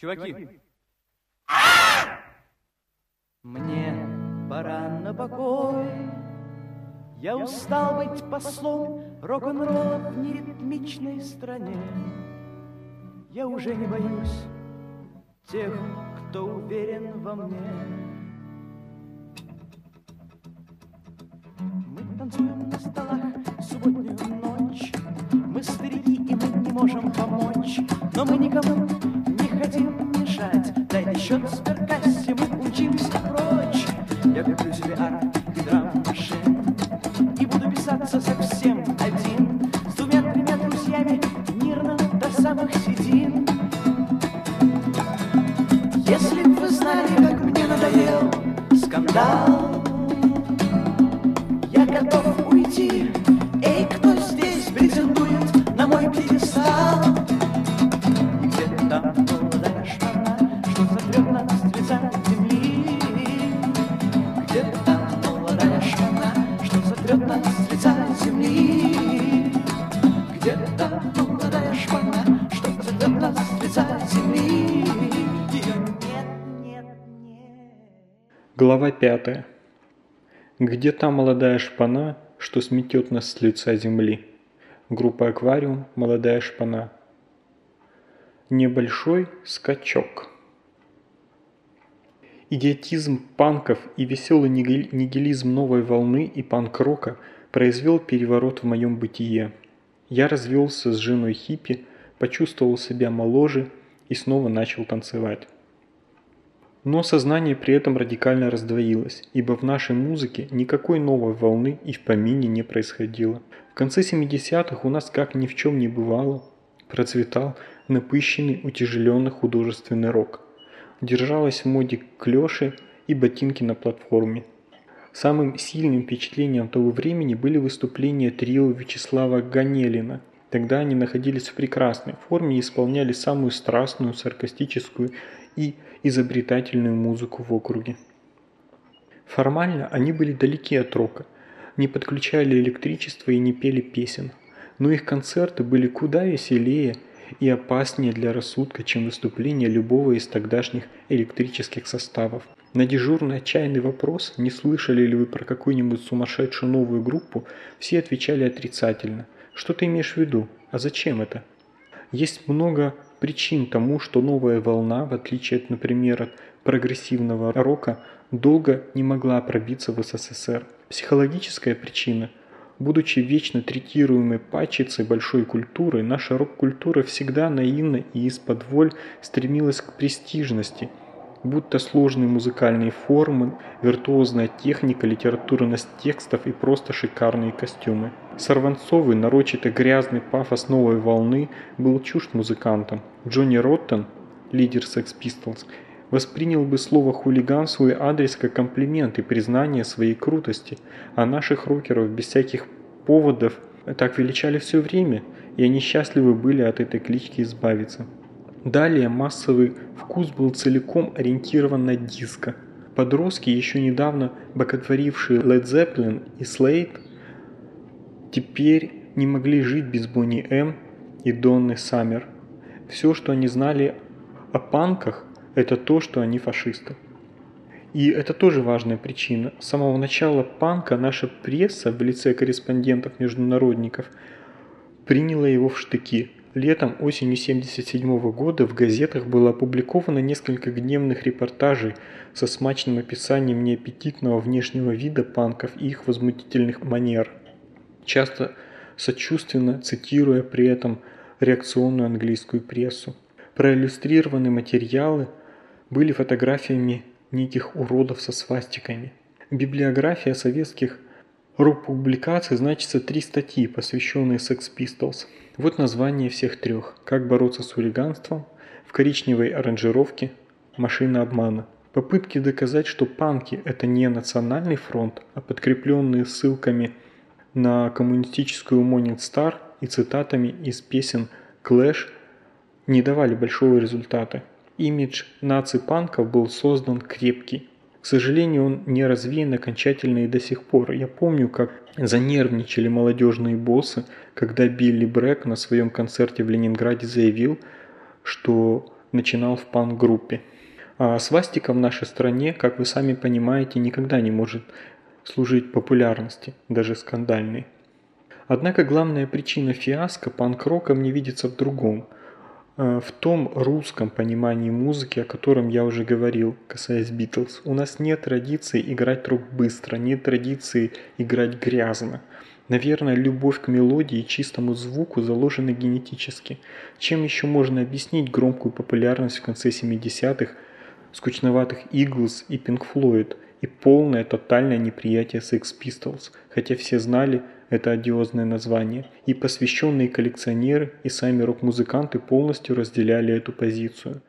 Чуваки, мне пора на покой. Я устал быть послом рок-н-ролла в неритмичной стране. Я уже не боюсь тех, кто уверен во мне. Мы танцуем на столах субботнюю ночь. Мы старики, и мы не можем помочь, но мы никому не мешать. Дай счет в сберкассе, мы учимся прочь. Я куплю себе арт и драм-машин И буду писаться совсем один С двумя-тремя друзьями мирно до самых седин Если б вы знали, как мне надоел скандал Глава 5. Где та молодая шпана, что сметет нас с лица земли? Группа «Аквариум. Молодая шпана». Небольшой скачок. Идиотизм панков и веселый нигил- нигилизм новой волны и панк-рока произвел переворот в моем бытие. Я развелся с женой хиппи, почувствовал себя моложе и снова начал танцевать. Но сознание при этом радикально раздвоилось, ибо в нашей музыке никакой новой волны и в помине не происходило. В конце 70-х у нас как ни в чем не бывало, процветал напыщенный, утяжеленный художественный рок. Держалась в моде клёши и ботинки на платформе. Самым сильным впечатлением того времени были выступления трио Вячеслава Ганелина. Тогда они находились в прекрасной форме и исполняли самую страстную, саркастическую и изобретательную музыку в округе. Формально они были далеки от рока, не подключали электричество и не пели песен, но их концерты были куда веселее и опаснее для рассудка, чем выступления любого из тогдашних электрических составов. На дежурный отчаянный вопрос, не слышали ли вы про какую-нибудь сумасшедшую новую группу, все отвечали отрицательно. Что ты имеешь в виду? А зачем это? Есть много причин тому, что новая волна, в отличие от, например, от прогрессивного рока, долго не могла пробиться в СССР. Психологическая причина. Будучи вечно третируемой пачицей большой культуры, наша рок-культура всегда наивно и из-под воль стремилась к престижности – будто сложные музыкальные формы, виртуозная техника, литературность текстов и просто шикарные костюмы. Сорванцовый, нарочито грязный пафос новой волны был чужд музыкантам. Джонни Роттен, лидер Sex Pistols, воспринял бы слово «хулиган» в свой адрес как комплимент и признание своей крутости, а наших рокеров без всяких поводов так величали все время, и они счастливы были от этой клички избавиться. Далее массовый вкус был целиком ориентирован на диско. Подростки, еще недавно боготворившие Led Zeppelin и Slade, теперь не могли жить без Бонни М и Донны Саммер. Все, что они знали о панках, это то, что они фашисты. И это тоже важная причина. С самого начала панка наша пресса в лице корреспондентов-международников приняла его в штыки – Летом осенью 1977 года в газетах было опубликовано несколько гневных репортажей со смачным описанием неаппетитного внешнего вида панков и их возмутительных манер, часто сочувственно цитируя при этом реакционную английскую прессу. Проиллюстрированные материалы были фотографиями неких уродов со свастиками. Библиография советских рок-публикаций значится три статьи, посвященные Sex Pistols – вот название всех трех. Как бороться с хулиганством, в коричневой аранжировке, машина обмана. Попытки доказать, что панки – это не национальный фронт, а подкрепленные ссылками на коммунистическую Morning Star и цитатами из песен Clash не давали большого результата. Имидж наци-панков был создан крепкий. К сожалению, он не развеян окончательно и до сих пор. Я помню, как занервничали молодежные боссы, когда Билли Брэк на своем концерте в Ленинграде заявил, что начинал в панк-группе. А свастика в нашей стране, как вы сами понимаете, никогда не может служить популярности, даже скандальной. Однако главная причина фиаско панк-рока мне видится в другом – Э, в том русском понимании музыки, о котором я уже говорил, касаясь Битлз, у нас нет традиции играть рок быстро, нет традиции играть грязно. Наверное, любовь к мелодии и чистому звуку заложена генетически. Чем еще можно объяснить громкую популярность в конце 70-х скучноватых Eagles и Pink Floyd и полное тотальное неприятие Sex Pistols, хотя все знали, это одиозное название, и посвященные коллекционеры и сами рок-музыканты полностью разделяли эту позицию.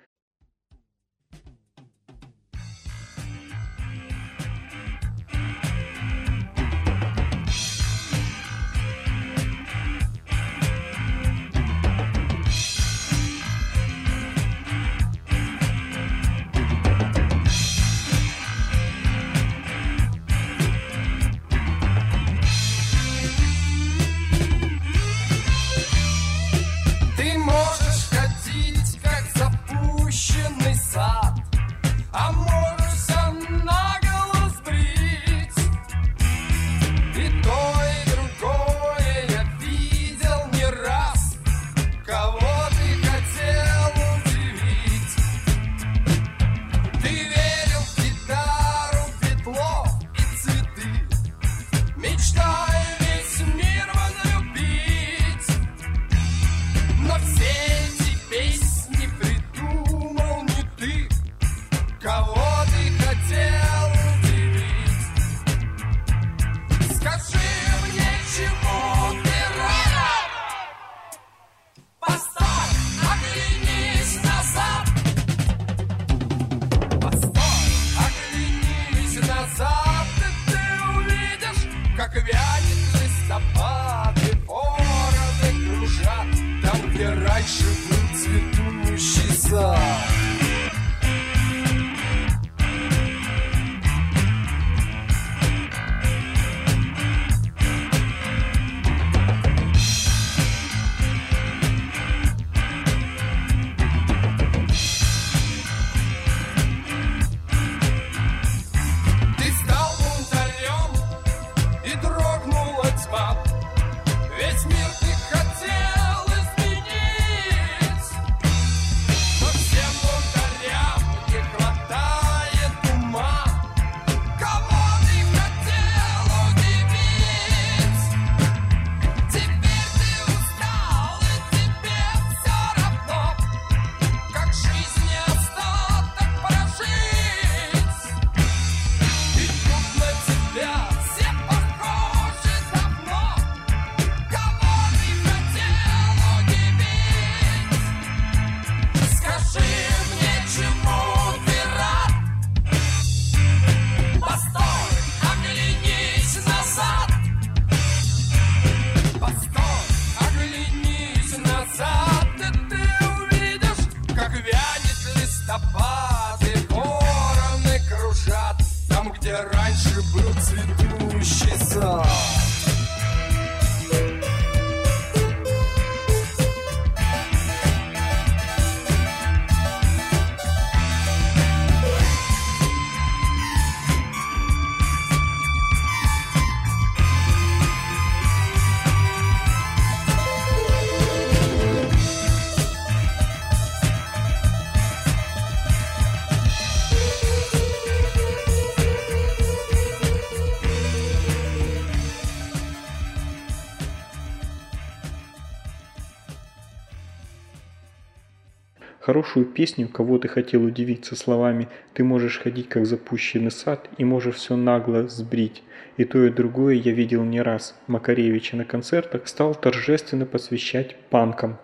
Хорошую песню, кого ты хотел удивить со словами «Ты можешь ходить, как запущенный сад, и можешь все нагло сбрить». И то, и другое я видел не раз. Макаревича на концертах стал торжественно посвящать панкам.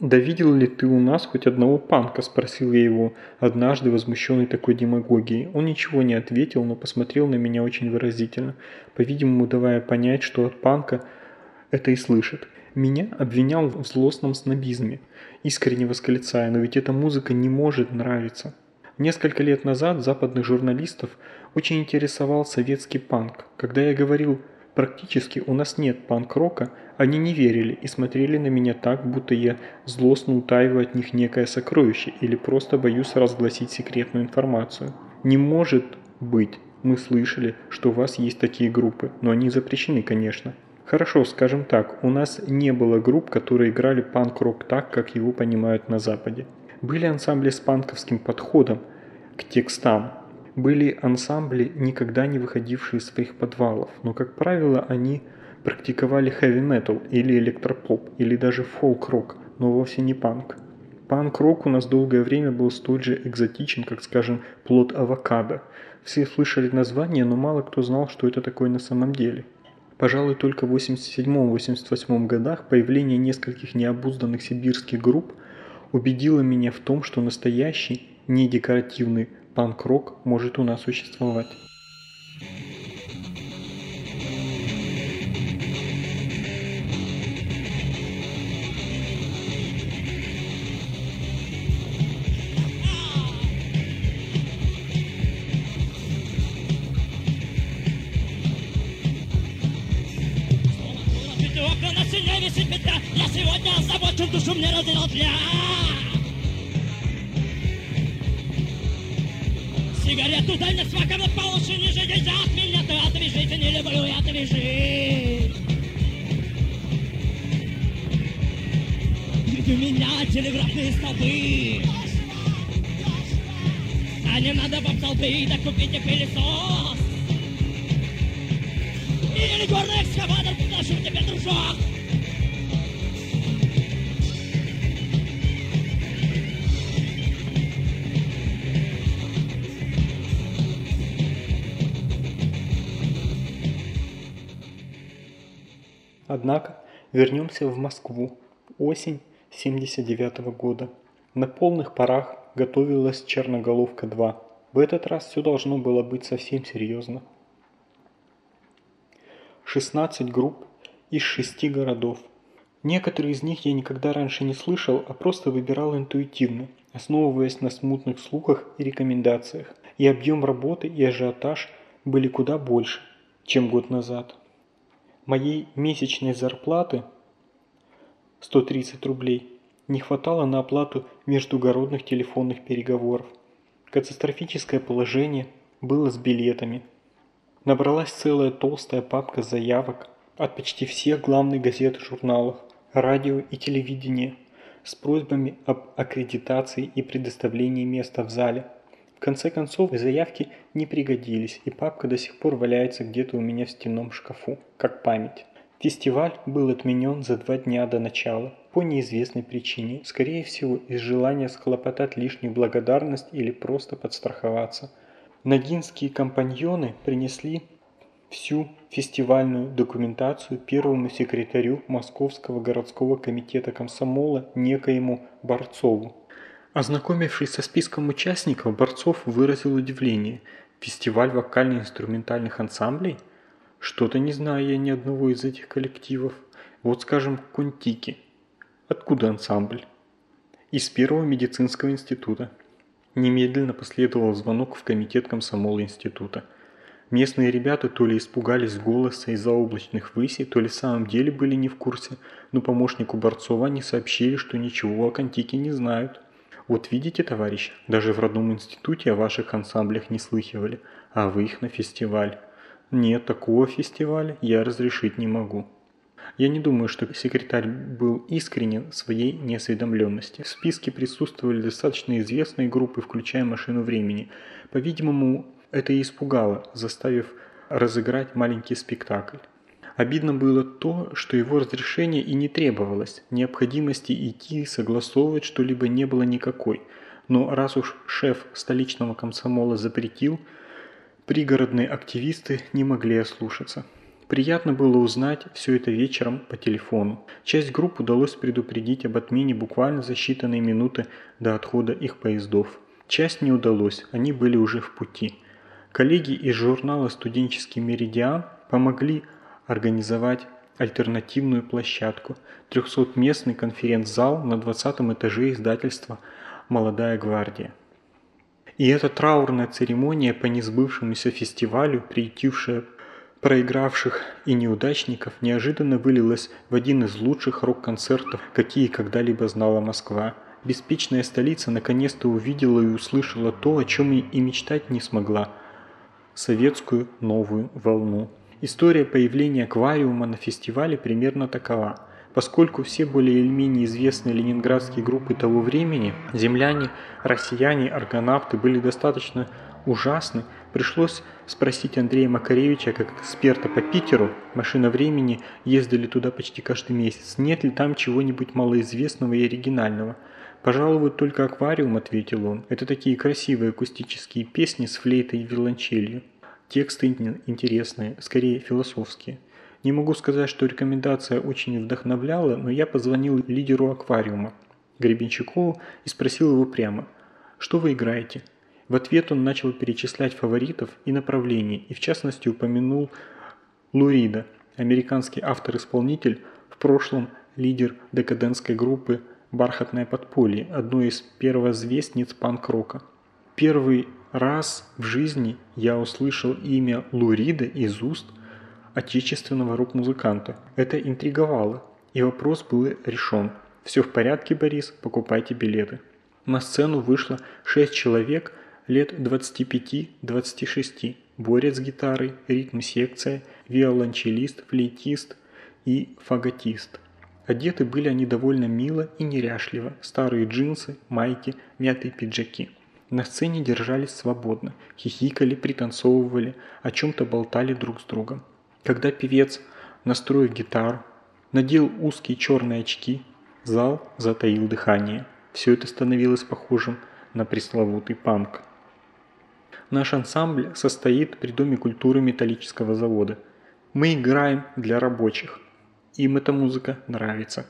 «Да видел ли ты у нас хоть одного панка?» – спросил я его, однажды возмущенный такой демагогией. Он ничего не ответил, но посмотрел на меня очень выразительно, по-видимому давая понять, что от панка это и слышит. Меня обвинял в злостном снобизме, искренне восклицая, но ведь эта музыка не может нравиться. Несколько лет назад западных журналистов очень интересовал советский панк. Когда я говорил Практически у нас нет панк-рока, они не верили и смотрели на меня так, будто я злостно утаиваю от них некое сокровище или просто боюсь разгласить секретную информацию. Не может быть, мы слышали, что у вас есть такие группы, но они запрещены, конечно. Хорошо, скажем так, у нас не было групп, которые играли панк-рок так, как его понимают на Западе. Были ансамбли с панковским подходом к текстам, были ансамбли, никогда не выходившие из своих подвалов, но, как правило, они практиковали хэви-метал или электропоп, или даже фолк-рок, но вовсе не панк. Панк-рок у нас долгое время был столь же экзотичен, как, скажем, плод авокадо. Все слышали название, но мало кто знал, что это такое на самом деле. Пожалуй, только в 87-88 годах появление нескольких необузданных сибирских групп убедило меня в том, что настоящий, не декоративный панк-рок может у нас существовать. Сегодня озабочен, душу мне разделал для Сигарету дай мне смаком на получше ниже нельзя от меня Ты отвяжите, не люблю я отвяжи Ведь у меня телеграфные столбы. А не надо вам столбы, да купите пылесос. Или горный экскаватор, предложу тебе, дружок Однако вернемся в Москву. Осень 79 -го года. На полных парах готовилась «Черноголовка-2». В этот раз все должно было быть совсем серьезно. 16 групп из 6 городов. Некоторые из них я никогда раньше не слышал, а просто выбирал интуитивно, основываясь на смутных слухах и рекомендациях. И объем работы и ажиотаж были куда больше, чем год назад. Моей месячной зарплаты 130 рублей не хватало на оплату междугородных телефонных переговоров. Катастрофическое положение было с билетами. Набралась целая толстая папка заявок от почти всех главных газет и журналов, радио и телевидения с просьбами об аккредитации и предоставлении места в зале – конце концов, заявки не пригодились, и папка до сих пор валяется где-то у меня в стенном шкафу, как память. Фестиваль был отменен за два дня до начала, по неизвестной причине, скорее всего из желания схлопотать лишнюю благодарность или просто подстраховаться. Ногинские компаньоны принесли всю фестивальную документацию первому секретарю Московского городского комитета комсомола некоему Борцову. Ознакомившись со списком участников, Борцов выразил удивление. Фестиваль вокально-инструментальных ансамблей? Что-то не знаю я ни одного из этих коллективов. Вот скажем, Кунтики. Откуда ансамбль? Из первого медицинского института. Немедленно последовал звонок в комитет комсомола института. Местные ребята то ли испугались голоса из-за облачных высей, то ли в самом деле были не в курсе, но помощнику Борцова они сообщили, что ничего о Контике не знают. Вот видите, товарищ, даже в родном институте о ваших ансамблях не слыхивали, а вы их на фестиваль. Нет, такого фестиваля я разрешить не могу. Я не думаю, что секретарь был искренен в своей неосведомленности. В списке присутствовали достаточно известные группы, включая «Машину времени». По-видимому, это и испугало, заставив разыграть маленький спектакль. Обидно было то, что его разрешение и не требовалось, необходимости идти согласовывать что-либо не было никакой. Но раз уж шеф столичного комсомола запретил, пригородные активисты не могли ослушаться. Приятно было узнать все это вечером по телефону. Часть групп удалось предупредить об отмене буквально за считанные минуты до отхода их поездов. Часть не удалось, они были уже в пути. Коллеги из журнала «Студенческий меридиан» помогли организовать альтернативную площадку, 300-местный конференц-зал на 20 этаже издательства «Молодая гвардия». И эта траурная церемония по несбывшемуся фестивалю, приютившая проигравших и неудачников неожиданно вылилась в один из лучших рок-концертов, какие когда-либо знала Москва. Беспечная столица наконец-то увидела и услышала то, о чем и мечтать не смогла – советскую новую волну. История появления аквариума на фестивале примерно такова. Поскольку все более или менее известные ленинградские группы того времени, земляне, россияне, аргонавты были достаточно ужасны, пришлось спросить Андрея Макаревича, как эксперта по Питеру, машина времени, ездили туда почти каждый месяц, нет ли там чего-нибудь малоизвестного и оригинального. «Пожалуй, только аквариум», — ответил он. «Это такие красивые акустические песни с флейтой и виолончелью. Тексты интересные, скорее философские. Не могу сказать, что рекомендация очень вдохновляла, но я позвонил лидеру аквариума, Гребенщикову, и спросил его прямо, что вы играете? В ответ он начал перечислять фаворитов и направлений, и в частности упомянул Лурида, американский автор-исполнитель, в прошлом лидер декадентской группы «Бархатное подполье», одной из первозвестниц панк-рока. Первый раз в жизни я услышал имя Лурида из уст отечественного рок-музыканта. Это интриговало, и вопрос был решен. «Все в порядке, Борис, покупайте билеты». На сцену вышло шесть человек – лет 25-26, борец с гитарой, ритм-секция, виолончелист, флейтист и фаготист. Одеты были они довольно мило и неряшливо, старые джинсы, майки, мятые пиджаки. На сцене держались свободно, хихикали, пританцовывали, о чем-то болтали друг с другом. Когда певец, настроив гитару, надел узкие черные очки, зал затаил дыхание. Все это становилось похожим на пресловутый панк. Наш ансамбль состоит при Доме культуры металлического завода. Мы играем для рабочих. Им эта музыка нравится.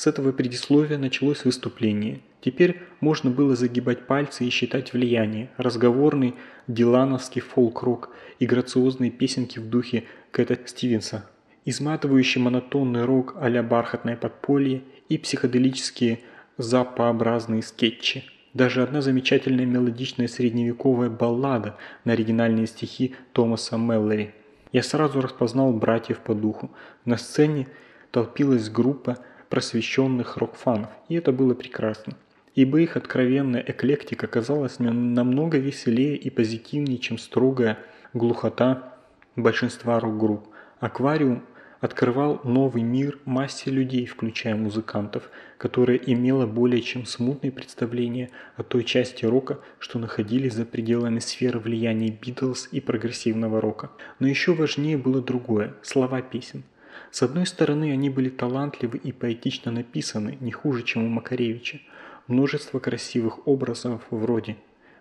С этого предисловия началось выступление. Теперь можно было загибать пальцы и считать влияние. Разговорный дилановский фолк-рок и грациозные песенки в духе Кэта Стивенса. Изматывающий монотонный рок а-ля бархатное подполье и психоделические запообразные скетчи – даже одна замечательная мелодичная средневековая баллада на оригинальные стихи Томаса Меллори. Я сразу распознал братьев по духу. На сцене толпилась группа просвещенных рок-фанов, и это было прекрасно. Ибо их откровенная эклектика казалась мне намного веселее и позитивнее, чем строгая глухота большинства рок-групп. Аквариум открывал новый мир массе людей, включая музыкантов, которая имела более чем смутные представления о той части рока, что находились за пределами сферы влияния Битлз и прогрессивного рока. Но еще важнее было другое – слова песен. С одной стороны, они были талантливы и поэтично написаны, не хуже, чем у Макаревича. Множество красивых образов вроде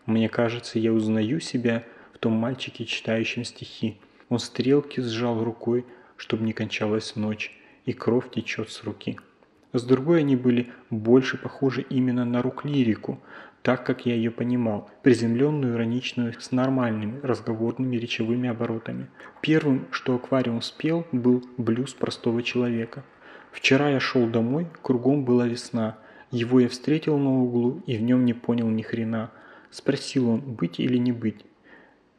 «Мне кажется, я узнаю себя в том мальчике, читающем стихи». Он стрелки сжал рукой, чтобы не кончалась ночь, и кровь течет с руки. С другой они были больше похожи именно на рук-лирику, так как я ее понимал, приземленную, ироничную, с нормальными разговорными речевыми оборотами. Первым, что аквариум спел, был блюз простого человека. Вчера я шел домой, кругом была весна. Его я встретил на углу и в нем не понял ни хрена. Спросил он, быть или не быть.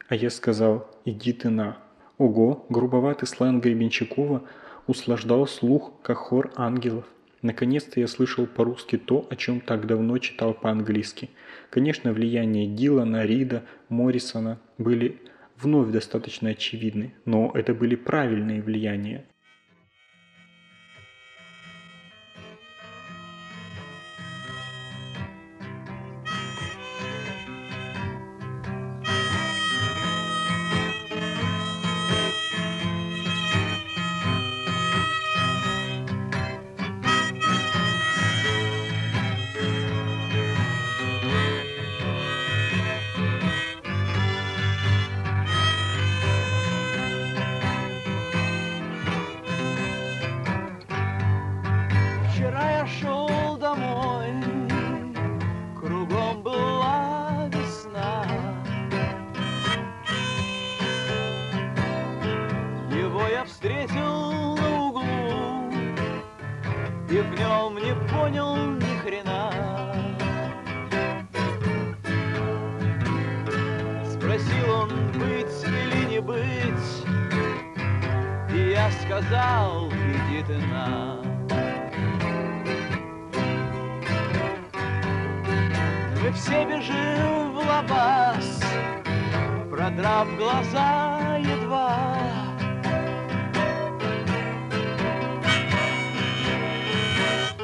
А я сказал, иди ты на. Ого, грубоватый сленг Гребенщикова услаждал слух, как хор ангелов. Наконец-то я слышал по-русски то, о чем так давно читал по-английски. Конечно, влияние Дилана, Рида, Моррисона были вновь достаточно очевидны, но это были правильные влияния.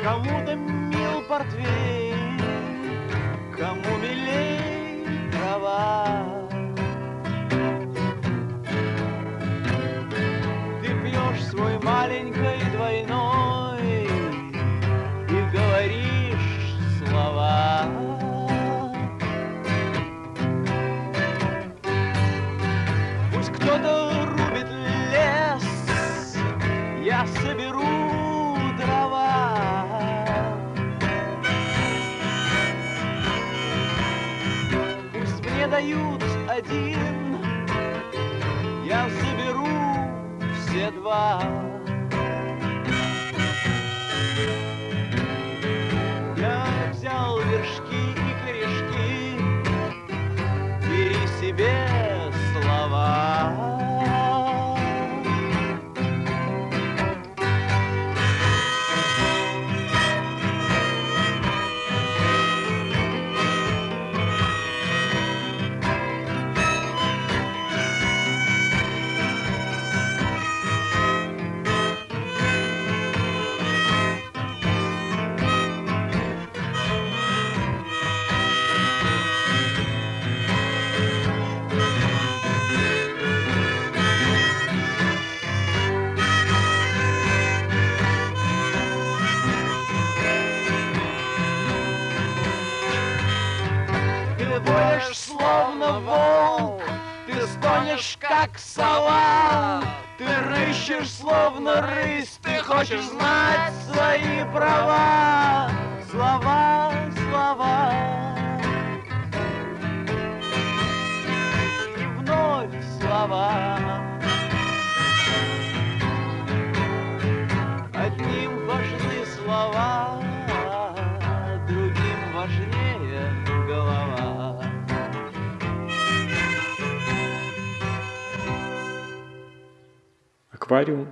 Кому-то мил портвейн,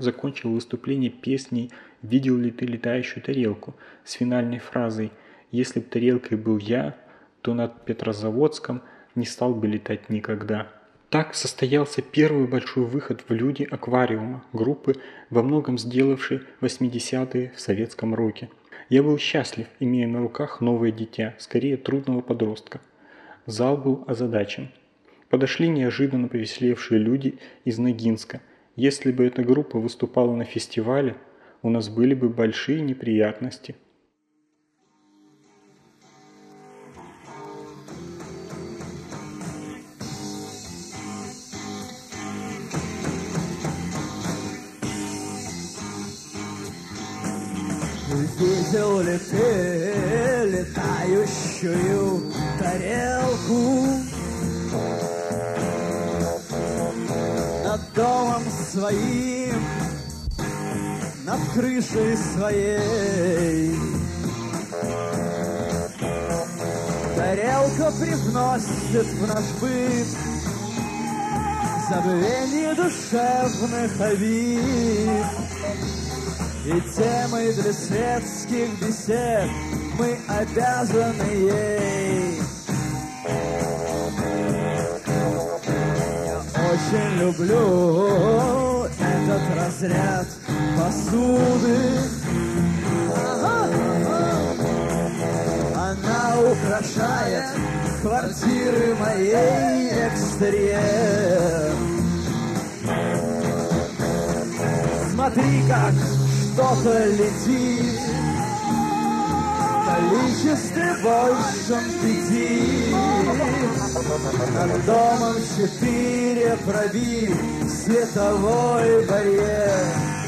закончил выступление песней «Видел ли ты летающую тарелку» с финальной фразой «Если б тарелкой был я, то над Петрозаводском не стал бы летать никогда». Так состоялся первый большой выход в люди аквариума, группы, во многом сделавшей 80-е в советском роке. Я был счастлив, имея на руках новое дитя, скорее трудного подростка. Зал был озадачен. Подошли неожиданно повеселевшие люди из Ногинска. Если бы эта группа выступала на фестивале, у нас были бы большие неприятности. Видел ли ты летающую тарелку Над домом своим, над крышей своей Тарелка привносит в наш быт Забвение душевных обид и темой для светских бесед мы обязаны ей. Очень люблю этот разряд посуды. Она украшает квартиры моей экстерьер. Смотри, как что-то летит количестве большем пяти. Над домом четыре пробит световой барьер.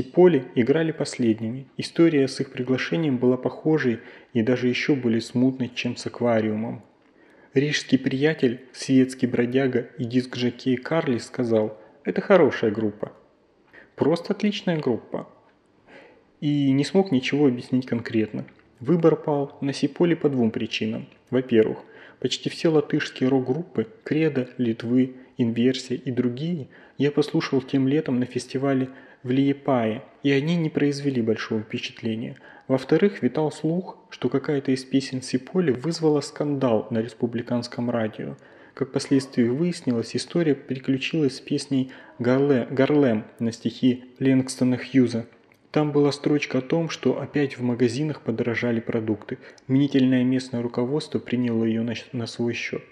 Сиполи играли последними. История с их приглашением была похожей и даже еще более смутной, чем с аквариумом. Рижский приятель, светский бродяга и диск-жокей Карли сказал, это хорошая группа. Просто отличная группа. И не смог ничего объяснить конкретно. Выбор пал на Сиполи по двум причинам. Во-первых, почти все латышские рок-группы – Кредо, Литвы, Инверсия и другие – я послушал тем летом на фестивале в Лиепае, и они не произвели большого впечатления. Во-вторых, витал слух, что какая-то из песен Сиполи вызвала скандал на республиканском радио. Как впоследствии выяснилось, история приключилась с песней «Гарле, «Гарлем» на стихи Ленгстона Хьюза. Там была строчка о том, что опять в магазинах подорожали продукты. Мнительное местное руководство приняло ее на, на свой счет.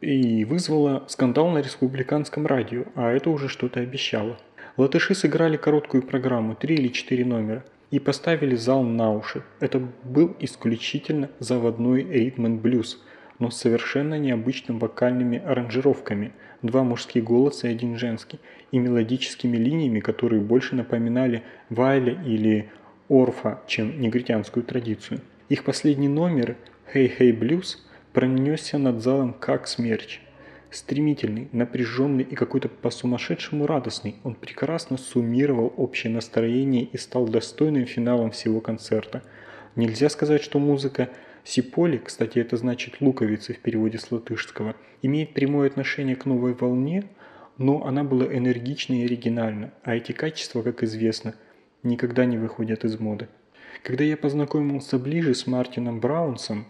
И вызвало скандал на республиканском радио, а это уже что-то обещало. Латыши сыграли короткую программу, три или четыре номера, и поставили зал на уши. Это был исключительно заводной ритм блюз, но с совершенно необычными вокальными аранжировками, два мужские голоса и один женский, и мелодическими линиями, которые больше напоминали Вайля или Орфа, чем негритянскую традицию. Их последний номер «Hey Hey Blues» пронесся над залом как смерч. Стремительный, напряженный и какой-то по-сумасшедшему радостный, он прекрасно суммировал общее настроение и стал достойным финалом всего концерта. Нельзя сказать, что музыка Сиполи, кстати, это значит луковицы в переводе с латышского, имеет прямое отношение к новой волне, но она была энергична и оригинальна, а эти качества, как известно, никогда не выходят из моды. Когда я познакомился ближе с Мартином Браунсом,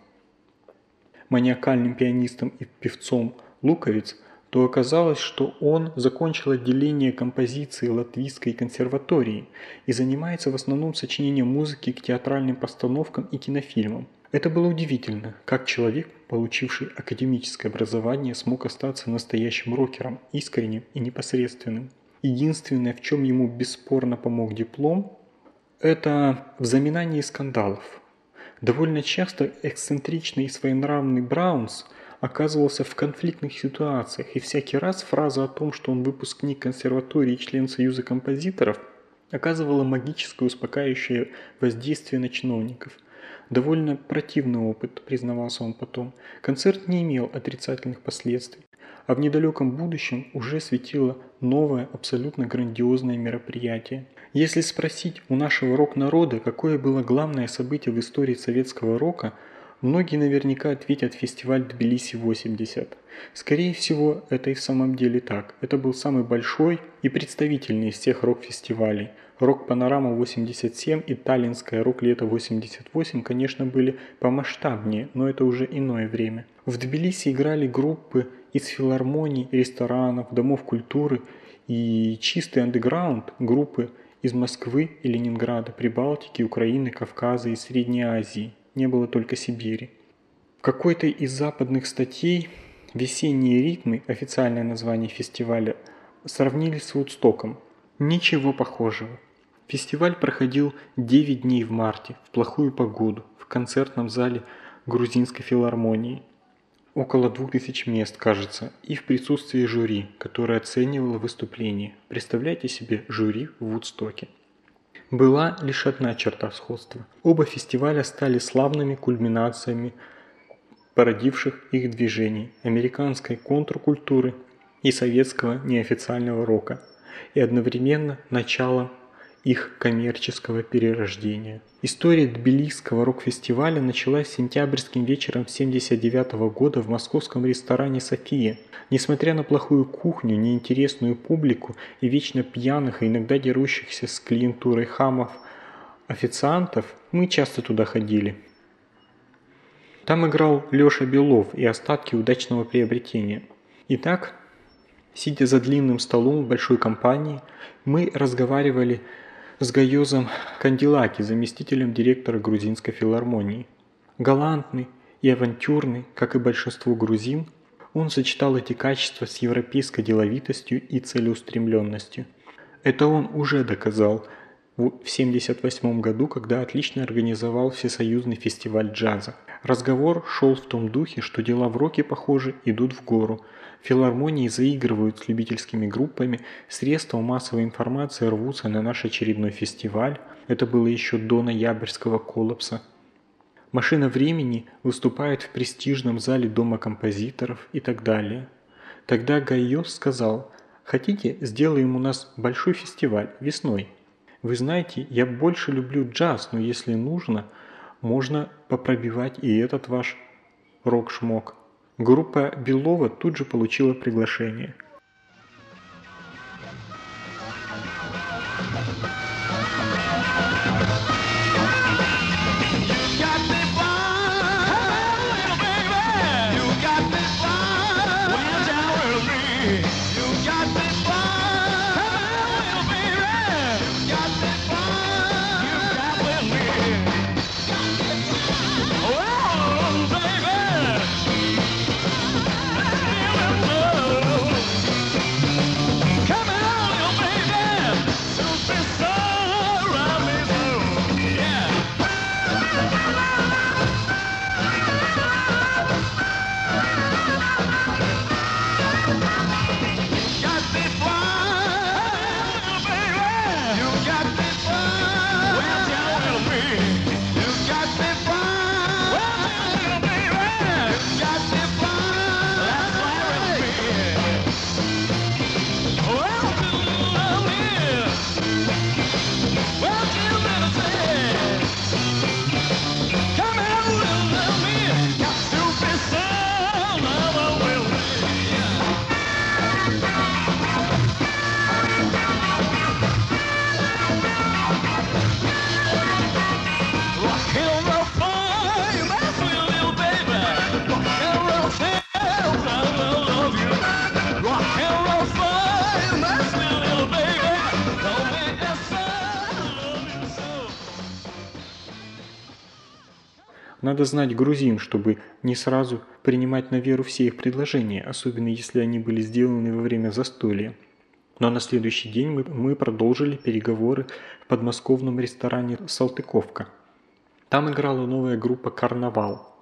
маниакальным пианистом и певцом луковиц, то оказалось, что он закончил отделение композиции Латвийской консерватории и занимается в основном сочинением музыки к театральным постановкам и кинофильмам. Это было удивительно, как человек, получивший академическое образование, смог остаться настоящим рокером, искренним и непосредственным. Единственное, в чем ему бесспорно помог диплом, это в заминании скандалов. Довольно часто эксцентричный и своенравный Браунс – оказывался в конфликтных ситуациях, и всякий раз фраза о том, что он выпускник консерватории и член Союза композиторов, оказывала магическое успокаивающее воздействие на чиновников. Довольно противный опыт, признавался он потом. Концерт не имел отрицательных последствий, а в недалеком будущем уже светило новое, абсолютно грандиозное мероприятие. Если спросить у нашего рок-народа, какое было главное событие в истории советского рока – Многие наверняка ответят фестиваль Тбилиси-80. Скорее всего, это и в самом деле так. Это был самый большой и представительный из всех рок-фестивалей. Рок-панорама 87 и Таллинская рок-лето 88, конечно, были помасштабнее, но это уже иное время. В Тбилиси играли группы из филармоний, ресторанов, домов культуры и чистый андеграунд группы из Москвы и Ленинграда, Прибалтики, Украины, Кавказа и Средней Азии не было только Сибири. В какой-то из западных статей «Весенние ритмы», официальное название фестиваля, сравнили с Вудстоком. Ничего похожего. Фестиваль проходил 9 дней в марте, в плохую погоду, в концертном зале грузинской филармонии. Около 2000 мест, кажется, и в присутствии жюри, которое оценивало выступление. Представляете себе жюри в Вудстоке. Была лишь одна черта сходства. Оба фестиваля стали славными кульминациями породивших их движений – американской контркультуры и советского неофициального рока, и одновременно началом их коммерческого перерождения. История Тбилисского рок-фестиваля началась сентябрьским вечером 1979 года в московском ресторане «София». Несмотря на плохую кухню, неинтересную публику и вечно пьяных, и иногда дерущихся с клиентурой хамов официантов, мы часто туда ходили. Там играл Лёша Белов и остатки удачного приобретения. Итак, сидя за длинным столом в большой компании, мы разговаривали с Гайозом Кандилаки, заместителем директора грузинской филармонии. Галантный и авантюрный, как и большинство грузин, он сочетал эти качества с европейской деловитостью и целеустремленностью. Это он уже доказал, в 1978 году, когда отлично организовал всесоюзный фестиваль джаза. Разговор шел в том духе, что дела в роке, похоже, идут в гору. Филармонии заигрывают с любительскими группами, средства массовой информации рвутся на наш очередной фестиваль. Это было еще до ноябрьского коллапса. Машина времени выступает в престижном зале Дома композиторов и так далее. Тогда Гайос сказал, хотите, сделаем у нас большой фестиваль весной. Вы знаете, я больше люблю джаз, но если нужно, можно попробивать и этот ваш рок-шмок. Группа Белова тут же получила приглашение – Надо знать грузин, чтобы не сразу принимать на веру все их предложения, особенно если они были сделаны во время застолья. Но на следующий день мы, мы продолжили переговоры в подмосковном ресторане «Салтыковка». Там играла новая группа «Карнавал».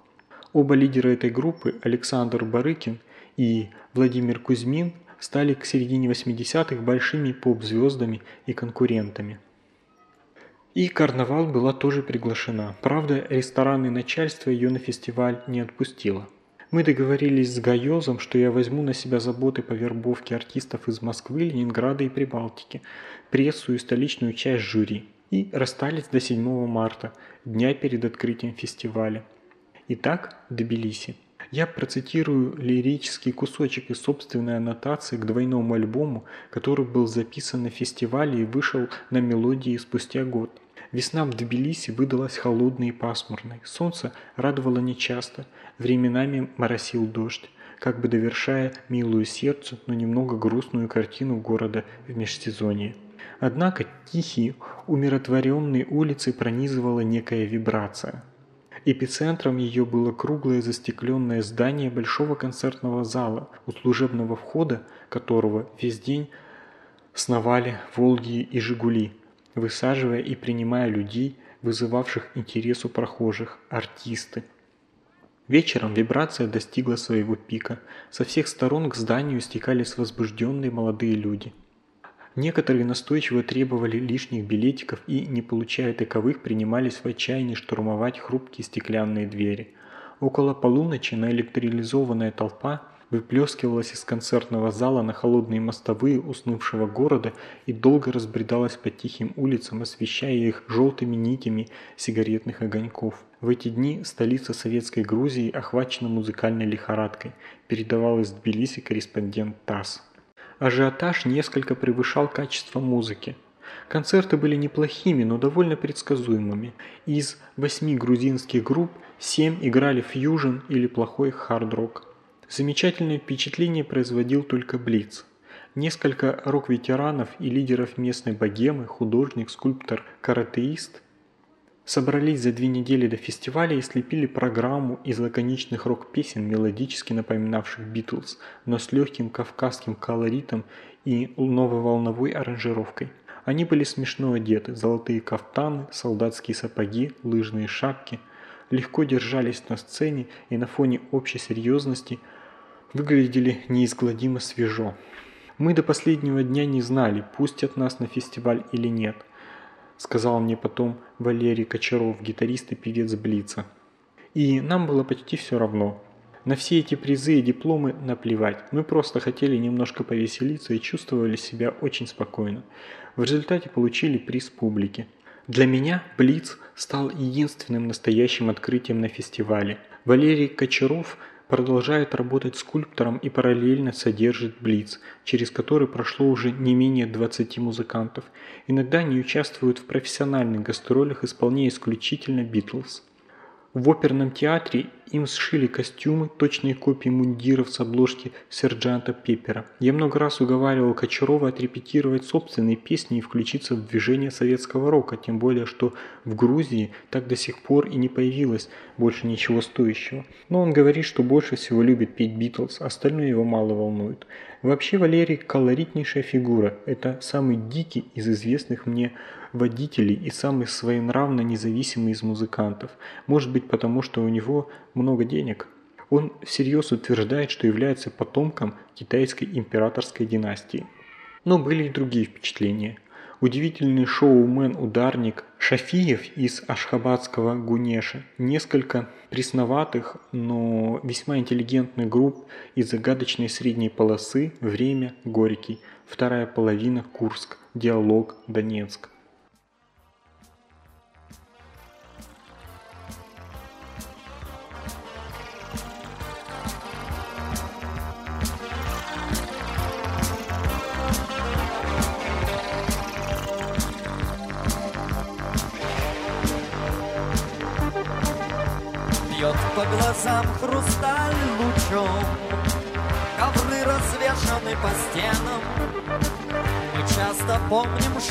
Оба лидера этой группы, Александр Барыкин и Владимир Кузьмин, стали к середине 80-х большими поп-звездами и конкурентами. И карнавал была тоже приглашена. Правда, ресторанное начальство ее на фестиваль не отпустило. Мы договорились с Гайозом, что я возьму на себя заботы по вербовке артистов из Москвы, Ленинграда и Прибалтики, прессу и столичную часть жюри. И расстались до 7 марта, дня перед открытием фестиваля. Итак, Тбилиси. Я процитирую лирический кусочек из собственной аннотации к двойному альбому, который был записан на фестивале и вышел на мелодии спустя год. Весна в Тбилиси выдалась холодной и пасмурной. Солнце радовало нечасто, временами моросил дождь, как бы довершая милую сердцу, но немного грустную картину города в межсезонье. Однако тихие, умиротворенные улицы пронизывала некая вибрация. Эпицентром ее было круглое застекленное здание большого концертного зала, у служебного входа которого весь день сновали «Волги» и «Жигули», высаживая и принимая людей, вызывавших интерес у прохожих, артисты. Вечером вибрация достигла своего пика. Со всех сторон к зданию стекались возбужденные молодые люди. Некоторые настойчиво требовали лишних билетиков и, не получая таковых, принимались в отчаянии штурмовать хрупкие стеклянные двери. Около полуночи наэлектролизованная толпа – выплескивалась из концертного зала на холодные мостовые уснувшего города и долго разбредалась по тихим улицам, освещая их желтыми нитями сигаретных огоньков. В эти дни столица Советской Грузии охвачена музыкальной лихорадкой, передавал из Тбилиси корреспондент ТАСС. Ажиотаж несколько превышал качество музыки. Концерты были неплохими, но довольно предсказуемыми. Из восьми грузинских групп семь играли фьюжн или плохой хард-рок. Замечательное впечатление производил только Блиц. Несколько рок-ветеранов и лидеров местной богемы, художник, скульптор, каратеист собрались за две недели до фестиваля и слепили программу из лаконичных рок-песен, мелодически напоминавших Битлз, но с легким кавказским колоритом и новой волновой аранжировкой. Они были смешно одеты, золотые кафтаны, солдатские сапоги, лыжные шапки, легко держались на сцене и на фоне общей серьезности выглядели неизгладимо свежо. Мы до последнего дня не знали, пустят нас на фестиваль или нет, сказал мне потом Валерий Кочаров, гитарист и певец Блица. И нам было почти все равно. На все эти призы и дипломы наплевать. Мы просто хотели немножко повеселиться и чувствовали себя очень спокойно. В результате получили приз публики. Для меня Блиц стал единственным настоящим открытием на фестивале. Валерий Кочаров продолжает работать скульптором и параллельно содержит Блиц, через который прошло уже не менее 20 музыкантов. Иногда они участвуют в профессиональных гастролях, исполняя исключительно Битлз. В оперном театре им сшили костюмы, точные копии мундиров с обложки сержанта Пеппера. Я много раз уговаривал Кочарова отрепетировать собственные песни и включиться в движение советского рока, тем более, что в Грузии так до сих пор и не появилось больше ничего стоящего. Но он говорит, что больше всего любит петь Битлз, остальное его мало волнует. Вообще Валерий колоритнейшая фигура, это самый дикий из известных мне водителей и самый своенравно независимый из музыкантов. Может быть потому, что у него много денег. Он всерьез утверждает, что является потомком китайской императорской династии. Но были и другие впечатления. Удивительный шоумен-ударник Шафиев из ашхабадского Гунеша, несколько пресноватых, но весьма интеллигентных групп из загадочной средней полосы «Время», «Горький», вторая половина «Курск», «Диалог», «Донецк».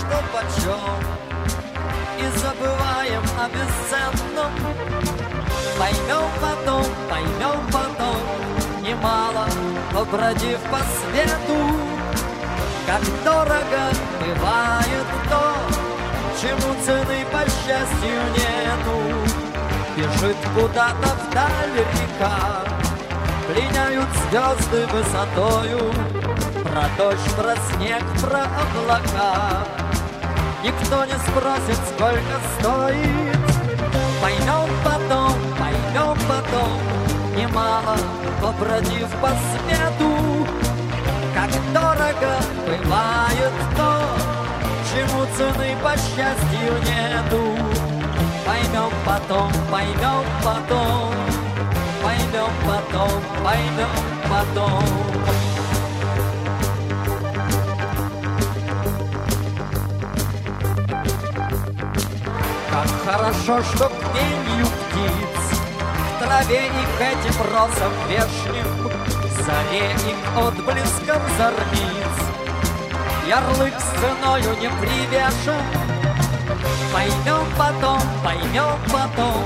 Что почем. И забываем о бесценном. Поймем потом, поймем потом. Немало побродив по свету. Как дорого бывает то Чему цены, по счастью, нету. Бежит куда-то вдаль река Пленяют звезды высотою. Про дождь, про снег, про облака Никто не спросит, сколько стоит. Поймем потом, поймем потом. Немало побродив по свету. Как дорого бывает то Чему цены, по счастью, нету. Поймем потом, поймем потом, поймем потом, поймем потом. Хорошо, что к пению птиц В траве их этим розам вешним Заре их отблеском зорниц Ярлык ценою не привешен Поймем потом, поймем потом,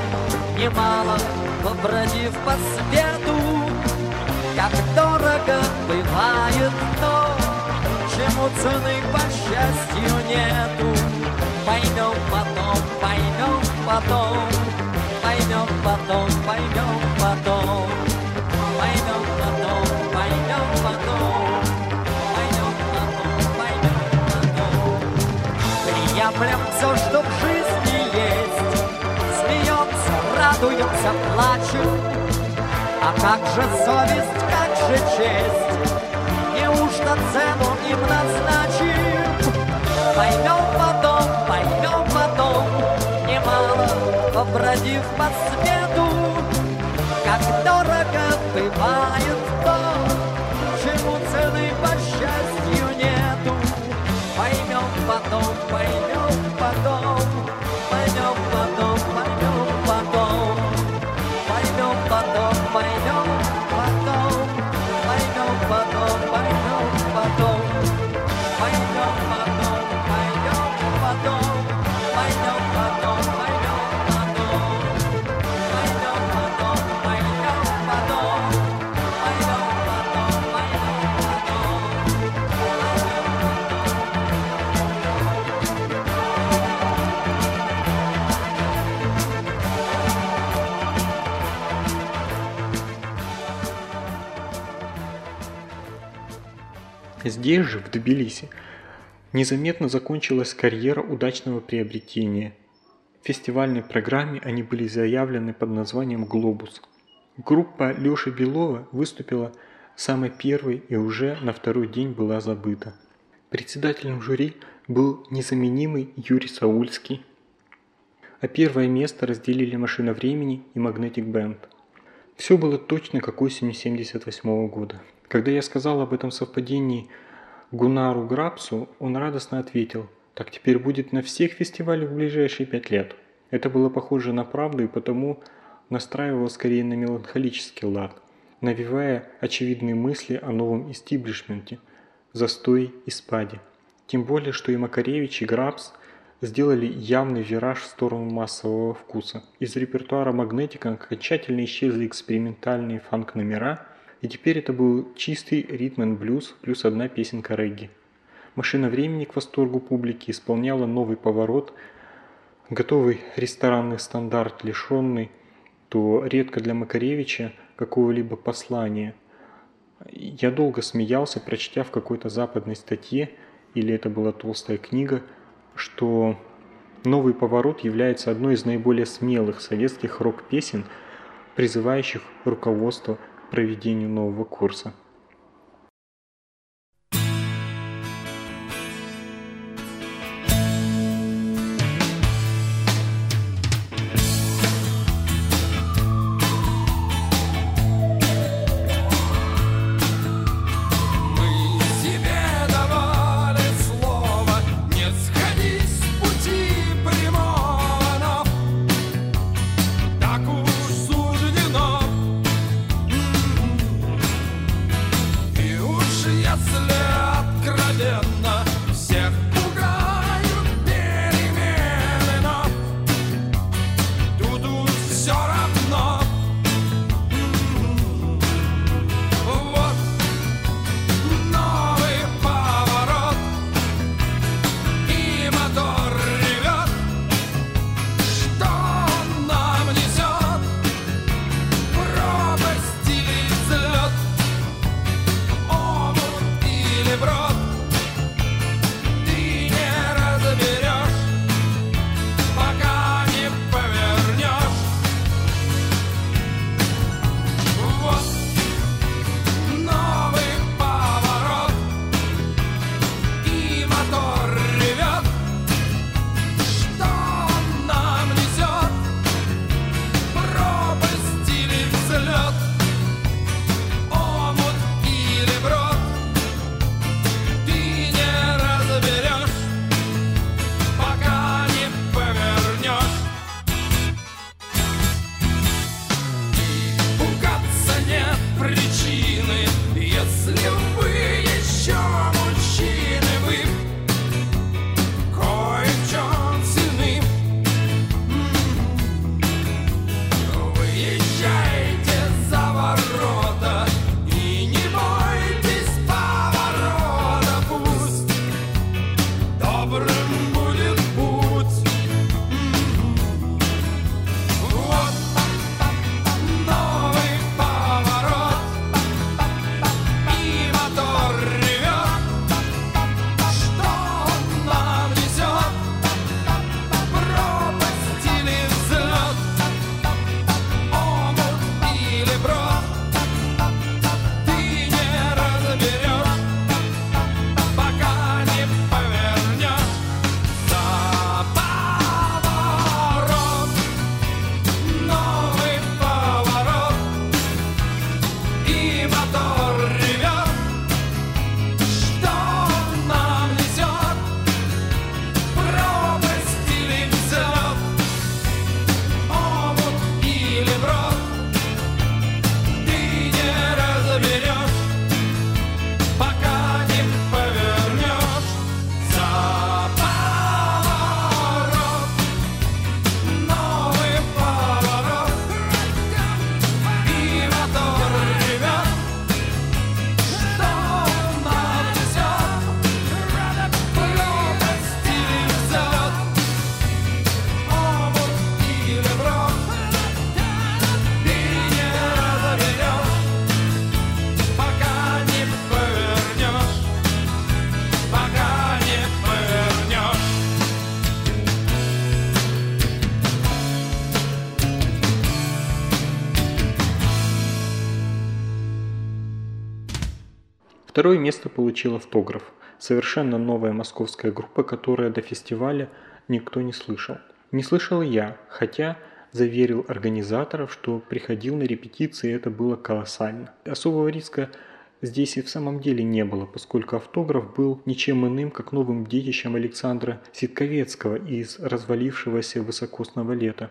немало побродив по свету, как дорого бывает то, чему цены, по счастью, нету. Поймем потом, поймем потом, поймем потом, поймем потом, поймем потом, поймем потом, поймем потом, все, что в жизни есть, смеемся, радуемся, плачем. А как же совесть, как же честь? Неужто цену им назначим? Поймем побродив по свету, как дорого бывает то, чему цены по счастью нету. Поймем потом, поймем потом, Здесь же, в Тбилиси, незаметно закончилась карьера удачного приобретения. В фестивальной программе они были заявлены под названием «Глобус». Группа Лёши Белова выступила самой первой и уже на второй день была забыта. Председателем жюри был незаменимый Юрий Саульский, а первое место разделили «Машина времени» и «Магнетик Бенд». Все было точно как осенью 78 года. Когда я сказал об этом совпадении Гунару Грапсу, он радостно ответил, так теперь будет на всех фестивалях в ближайшие пять лет. Это было похоже на правду и потому настраивало скорее на меланхолический лад, навевая очевидные мысли о новом истиблишменте, застой и спаде. Тем более, что и Макаревич, и Грабс сделали явный вираж в сторону массового вкуса. Из репертуара магнетика окончательно исчезли экспериментальные фанк-номера, и теперь это был чистый ритм and блюз плюс одна песенка регги. Машина времени к восторгу публики исполняла новый поворот, готовый ресторанный стандарт, лишенный то редко для Макаревича какого-либо послания. Я долго смеялся, прочтя в какой-то западной статье, или это была толстая книга, что новый поворот является одной из наиболее смелых советских рок-песен, призывающих руководство проведению нового курса. Второе место получил автограф. Совершенно новая московская группа, которая до фестиваля никто не слышал. Не слышал я, хотя заверил организаторов, что приходил на репетиции, и это было колоссально. Особого риска здесь и в самом деле не было, поскольку автограф был ничем иным, как новым детищем Александра Ситковецкого из развалившегося высокосного лета.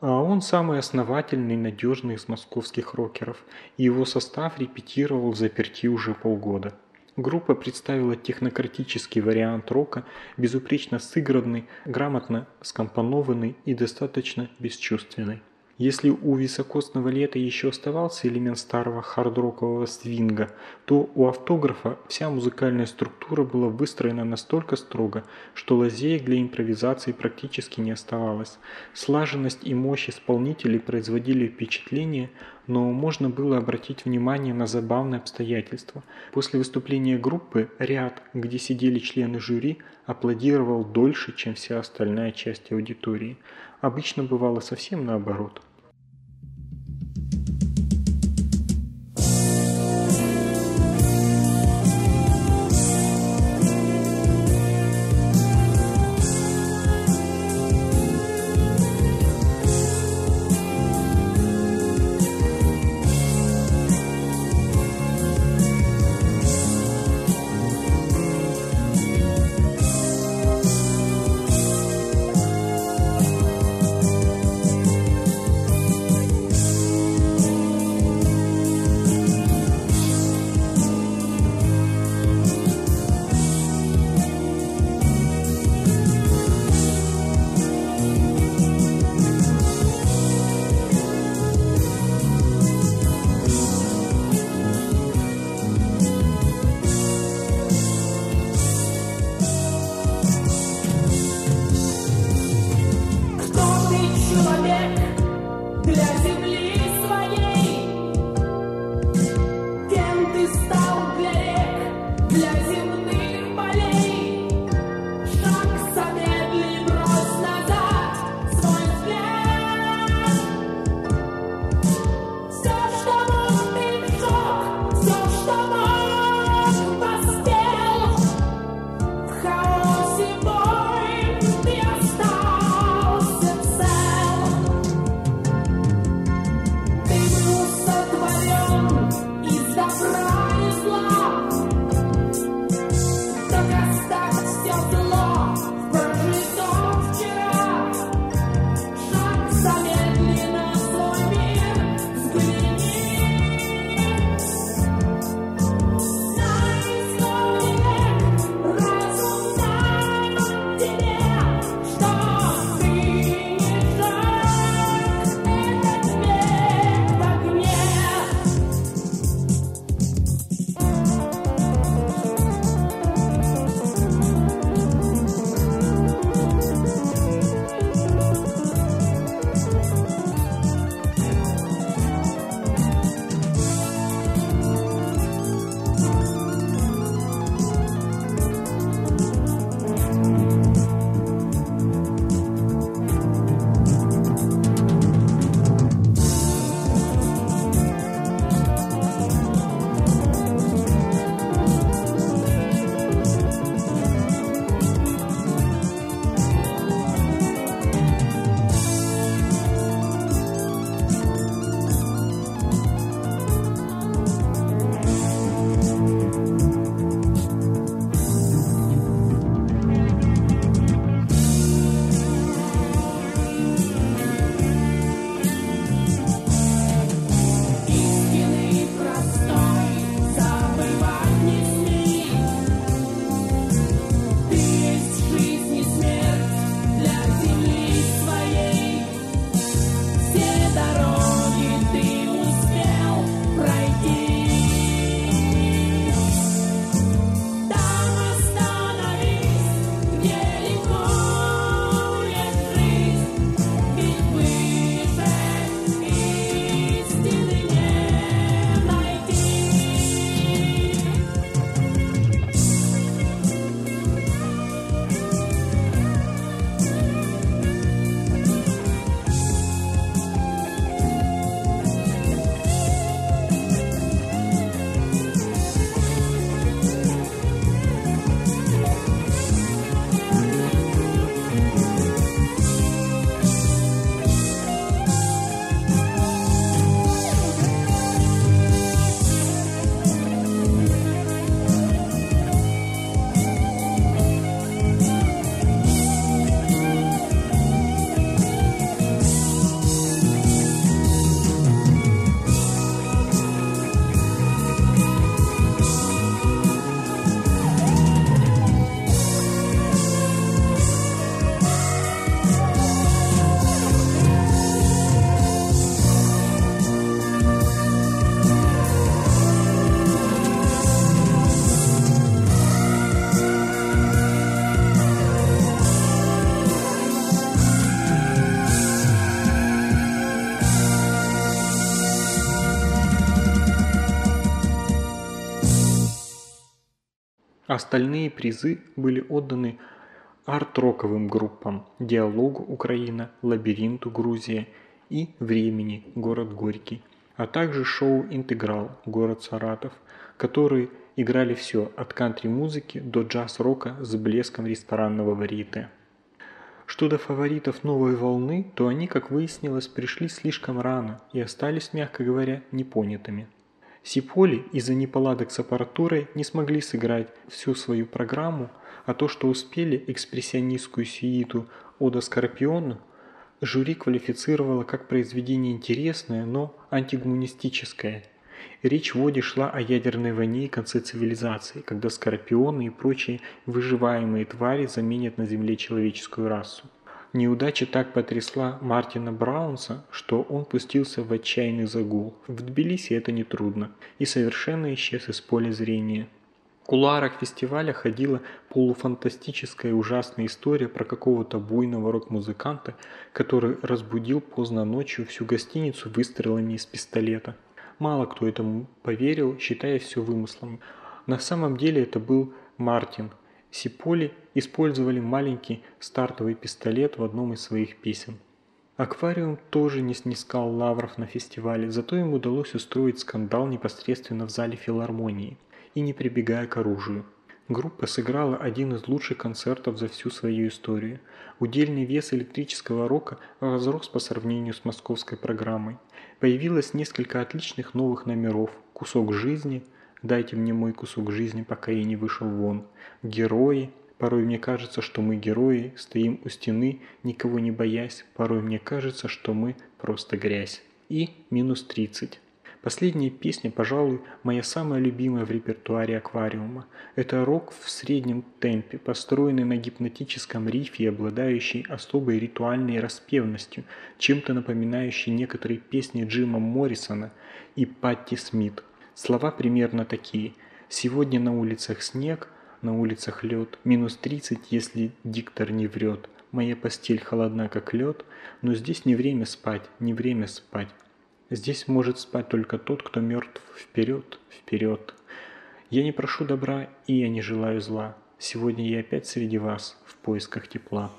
А он самый основательный, надежный из московских рокеров, и его состав репетировал в заперти уже полгода. Группа представила технократический вариант рока, безупречно сыгранный, грамотно скомпонованный и достаточно бесчувственный. Если у високосного лета еще оставался элемент старого хардрокового свинга, то у автографа вся музыкальная структура была выстроена настолько строго, что лазеек для импровизации практически не оставалось. Слаженность и мощь исполнителей производили впечатление, но можно было обратить внимание на забавное обстоятельство. После выступления группы ряд, где сидели члены жюри, аплодировал дольше, чем вся остальная часть аудитории. Обычно бывало совсем наоборот. Остальные призы были отданы арт-роковым группам «Диалогу Украина», «Лабиринту Грузия» и «Времени. Город Горький», а также шоу «Интеграл. Город Саратов», которые играли все от кантри-музыки до джаз-рока с блеском ресторанного варьете. Что до фаворитов новой волны, то они, как выяснилось, пришли слишком рано и остались, мягко говоря, непонятыми. Сиполи из-за неполадок с аппаратурой не смогли сыграть всю свою программу, а то, что успели экспрессионистскую сюиту «Ода Скорпиону», жюри квалифицировало как произведение интересное, но антигуманистическое. Речь в Оде шла о ядерной войне и конце цивилизации, когда скорпионы и прочие выживаемые твари заменят на Земле человеческую расу. Неудача так потрясла Мартина Браунса, что он пустился в отчаянный загул. В Тбилиси это нетрудно. И совершенно исчез из поля зрения. В кулуарах фестиваля ходила полуфантастическая ужасная история про какого-то буйного рок-музыканта, который разбудил поздно ночью всю гостиницу выстрелами из пистолета. Мало кто этому поверил, считая все вымыслом. На самом деле это был Мартин – Сиполи использовали маленький стартовый пистолет в одном из своих писем. Аквариум тоже не снискал лавров на фестивале, зато им удалось устроить скандал непосредственно в зале филармонии и не прибегая к оружию. Группа сыграла один из лучших концертов за всю свою историю. Удельный вес электрического рока возрос по сравнению с московской программой. Появилось несколько отличных новых номеров «Кусок жизни», Дайте мне мой кусок жизни, пока я не вышел вон. Герои. Порой мне кажется, что мы герои, стоим у стены, никого не боясь. Порой мне кажется, что мы просто грязь. И минус 30. Последняя песня, пожалуй, моя самая любимая в репертуаре аквариума. Это рок в среднем темпе, построенный на гипнотическом рифе и обладающий особой ритуальной распевностью, чем-то напоминающий некоторые песни Джима Моррисона и Патти Смит – Слова примерно такие. Сегодня на улицах снег, на улицах лед, минус 30, если диктор не врет. Моя постель холодна, как лед, но здесь не время спать, не время спать. Здесь может спать только тот, кто мертв. Вперед, вперед. Я не прошу добра, и я не желаю зла. Сегодня я опять среди вас, в поисках тепла.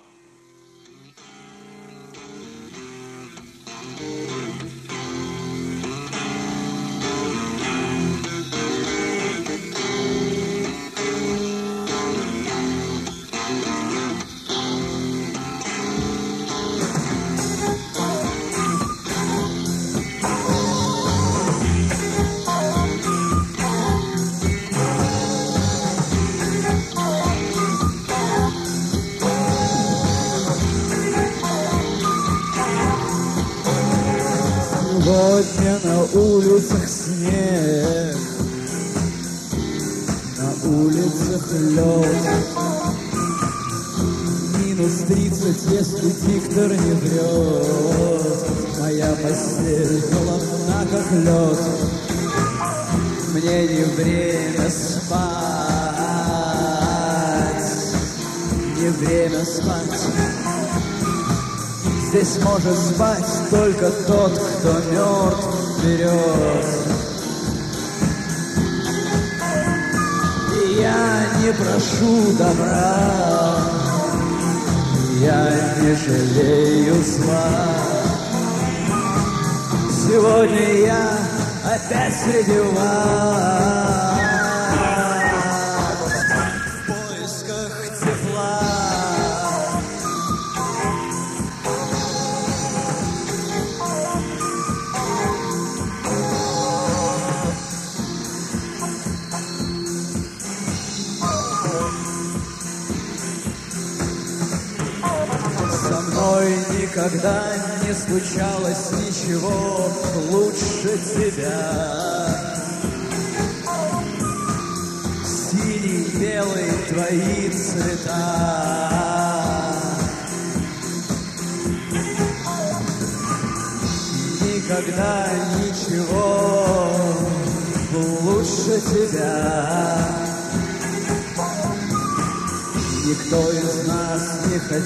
Опять среди вас.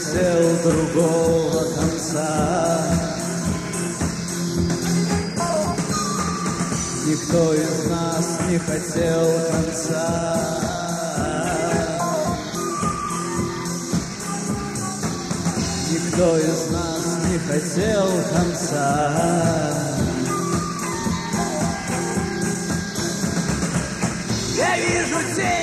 Хотел другого конца. Никто из нас не хотел конца. Никто из нас не хотел конца. Я вижу тень.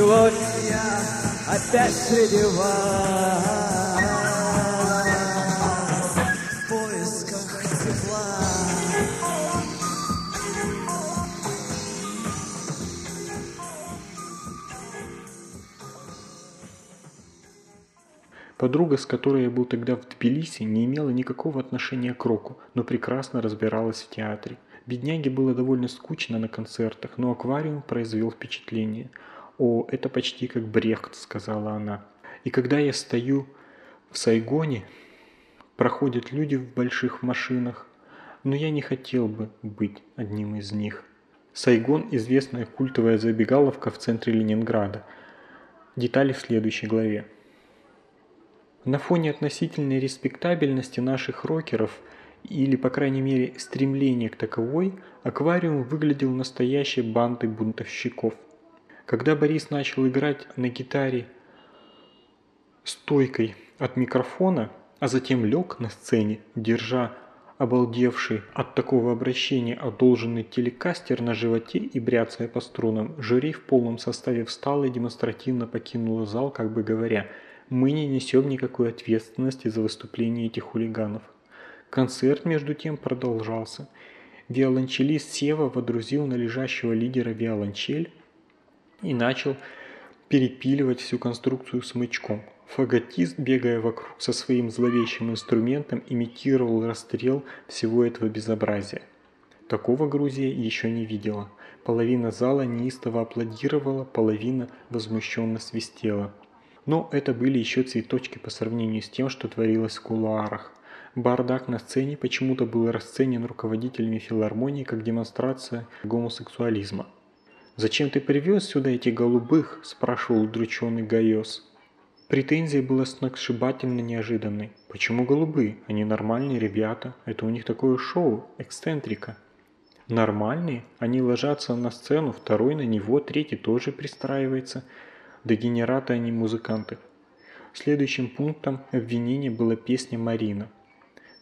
Я опять среди вас в поисках тепла. Подруга, с которой я был тогда в Тбилиси, не имела никакого отношения к року, но прекрасно разбиралась в театре. Бедняге было довольно скучно на концертах, но аквариум произвел впечатление. «О, это почти как Брехт», — сказала она. «И когда я стою в Сайгоне, проходят люди в больших машинах, но я не хотел бы быть одним из них». Сайгон – известная культовая забегаловка в центре Ленинграда. Детали в следующей главе. На фоне относительной респектабельности наших рокеров, или, по крайней мере, стремления к таковой, аквариум выглядел настоящей бандой бунтовщиков. Когда Борис начал играть на гитаре стойкой от микрофона, а затем лег на сцене, держа обалдевший от такого обращения одолженный телекастер на животе и бряцая по струнам, жюри в полном составе встало и демонстративно покинуло зал, как бы говоря – мы не несем никакой ответственности за выступление этих хулиганов. Концерт, между тем, продолжался. Виолончелист Сева водрузил на лежащего лидера виолончель и начал перепиливать всю конструкцию смычком. Фаготист, бегая вокруг со своим зловещим инструментом, имитировал расстрел всего этого безобразия. Такого Грузия еще не видела. Половина зала неистово аплодировала, половина возмущенно свистела. Но это были еще цветочки по сравнению с тем, что творилось в кулуарах. Бардак на сцене почему-то был расценен руководителями филармонии как демонстрация гомосексуализма. «Зачем ты привез сюда этих голубых?» – спрашивал удрученный Гайос. Претензия была сногсшибательно неожиданной. Почему голубые? Они нормальные ребята. Это у них такое шоу, эксцентрика. Нормальные? Они ложатся на сцену, второй на него, третий тоже пристраивается – Дегенераты, не музыканты. Следующим пунктом обвинения была песня «Марина».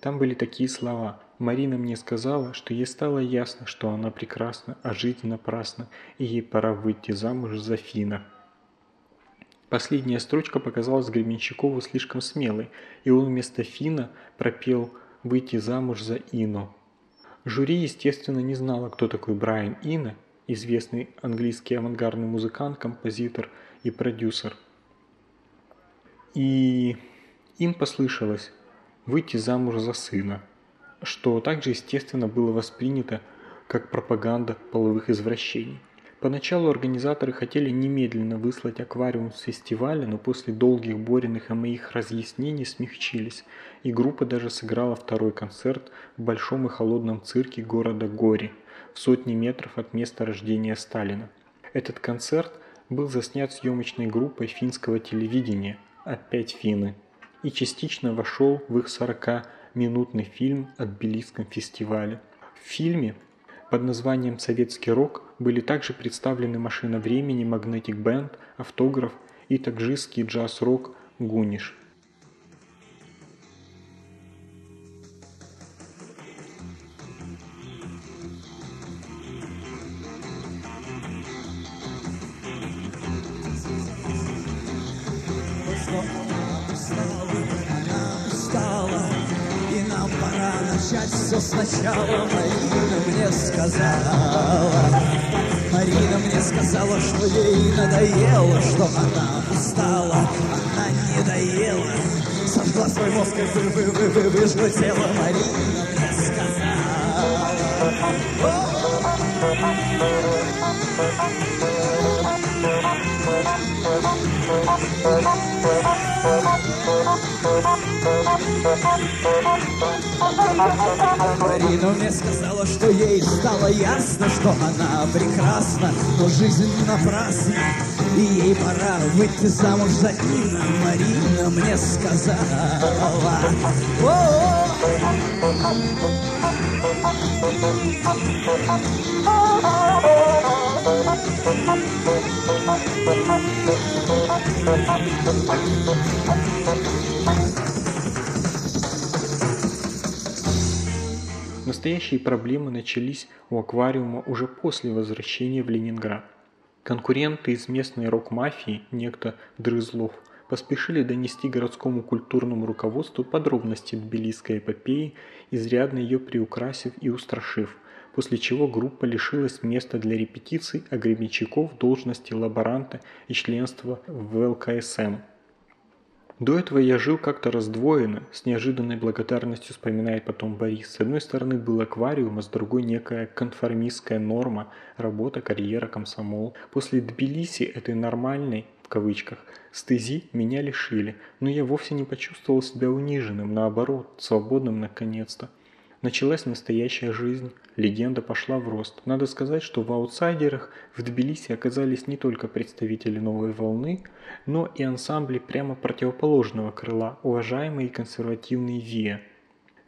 Там были такие слова. Марина мне сказала, что ей стало ясно, что она прекрасна, а жить напрасно, и ей пора выйти замуж за Фина. Последняя строчка показалась Гребенщикову слишком смелой, и он вместо Фина пропел «выйти замуж за Ину». Жюри, естественно, не знало, кто такой Брайан Ина, известный английский авангардный музыкант, композитор – и продюсер. И им послышалось выйти замуж за сына, что также естественно было воспринято как пропаганда половых извращений. Поначалу организаторы хотели немедленно выслать аквариум с фестиваля, но после долгих Бориных и моих разъяснений смягчились, и группа даже сыграла второй концерт в большом и холодном цирке города Гори, в сотни метров от места рождения Сталина. Этот концерт – был заснят съемочной группой финского телевидения «Опять финны» и частично вошел в их 40-минутный фильм о Тбилисском фестивале. В фильме под названием «Советский рок» были также представлены «Машина времени», «Магнетик Бенд», «Автограф» и таджикский джаз-рок «Гуниш». Начать все сначала. Марина мне сказала Марина мне сказала, что ей надоело Что она устала, она не доела. Сожгла свой мозг и вы, вы, вы, вы, выжгла тело. Марина мне сказала. Марина мне сказала, что ей стало ясно, что она прекрасна, но жизнь напрасна, и ей пора выйти замуж за Инна. Марина мне сказала. Настоящие проблемы начались у аквариума уже после возвращения в Ленинград. Конкуренты из местной рок-мафии, некто Дрызлов, поспешили донести городскому культурному руководству подробности тбилисской эпопеи, изрядно ее приукрасив и устрашив, после чего группа лишилась места для репетиций, а Гребенщиков – должности лаборанта и членства в ЛКСМ. До этого я жил как-то раздвоенно, с неожиданной благодарностью вспоминает потом Борис. С одной стороны был аквариум, а с другой некая конформистская норма, работа, карьера, комсомол. После Тбилиси этой нормальной, в кавычках, стези меня лишили, но я вовсе не почувствовал себя униженным, наоборот, свободным наконец-то. Началась настоящая жизнь, легенда пошла в рост. Надо сказать, что в аутсайдерах в Тбилиси оказались не только представители новой волны, но и ансамбли прямо противоположного крыла, уважаемые консервативные ВИА.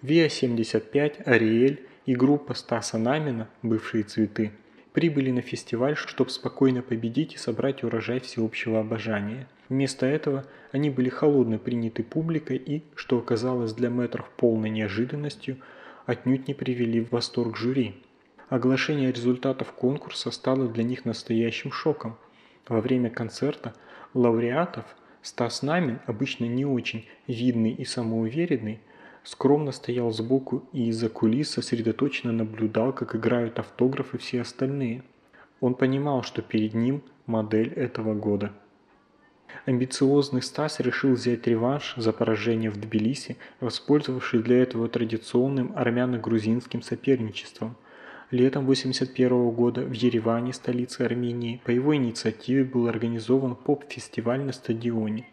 ВИА-75, Ариэль и группа Стаса Намина, бывшие цветы, прибыли на фестиваль, чтобы спокойно победить и собрать урожай всеобщего обожания. Вместо этого они были холодно приняты публикой и, что оказалось для мэтров полной неожиданностью – отнюдь не привели в восторг жюри. Оглашение результатов конкурса стало для них настоящим шоком. Во время концерта лауреатов Стас Намин, обычно не очень видный и самоуверенный, скромно стоял сбоку и из-за кулис сосредоточенно наблюдал, как играют автографы все остальные. Он понимал, что перед ним модель этого года. Амбициозный Стас решил взять реванш за поражение в Тбилиси, воспользовавшись для этого традиционным армяно-грузинским соперничеством. Летом 1981 года в Ереване, столице Армении, по его инициативе был организован поп-фестиваль на стадионе.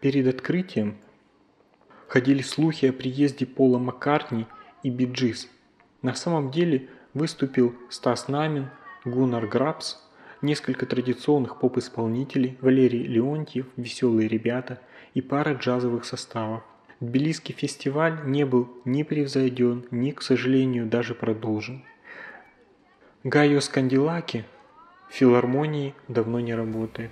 Перед открытием ходили слухи о приезде Пола Маккартни и Биджис. На самом деле выступил Стас Намин, Гуннар Грабс, несколько традиционных поп-исполнителей, Валерий Леонтьев, «Веселые ребята» и пара джазовых составов. Тбилисский фестиваль не был ни превзойден, ни, к сожалению, даже продолжен. Гайо Скандилаки в филармонии давно не работает.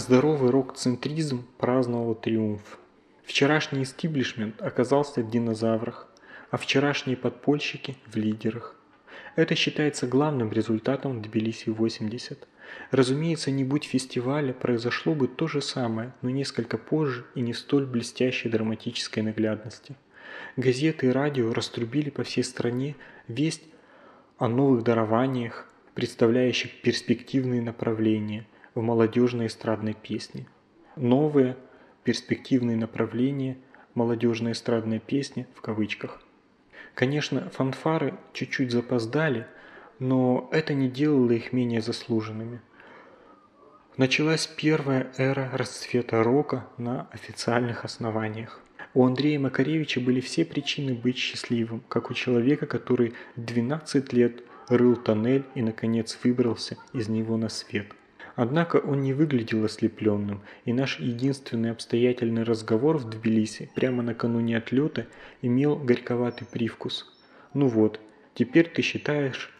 Здоровый рок-центризм праздновал триумф. Вчерашний истиблишмент оказался в динозаврах, а вчерашние подпольщики в лидерах. Это считается главным результатом Тбилиси-80. Разумеется, не будь фестиваля, произошло бы то же самое, но несколько позже и не столь блестящей драматической наглядности. Газеты и радио раструбили по всей стране весть о новых дарованиях, представляющих перспективные направления в молодежной эстрадной песне. Новые перспективные направления молодежной эстрадной песни в кавычках. Конечно, фанфары чуть-чуть запоздали, но это не делало их менее заслуженными. Началась первая эра расцвета рока на официальных основаниях. У Андрея Макаревича были все причины быть счастливым, как у человека, который 12 лет рыл тоннель и, наконец, выбрался из него на свет. Однако он не выглядел ослепленным, и наш единственный обстоятельный разговор в Тбилиси прямо накануне отлета имел горьковатый привкус. «Ну вот, теперь ты считаешь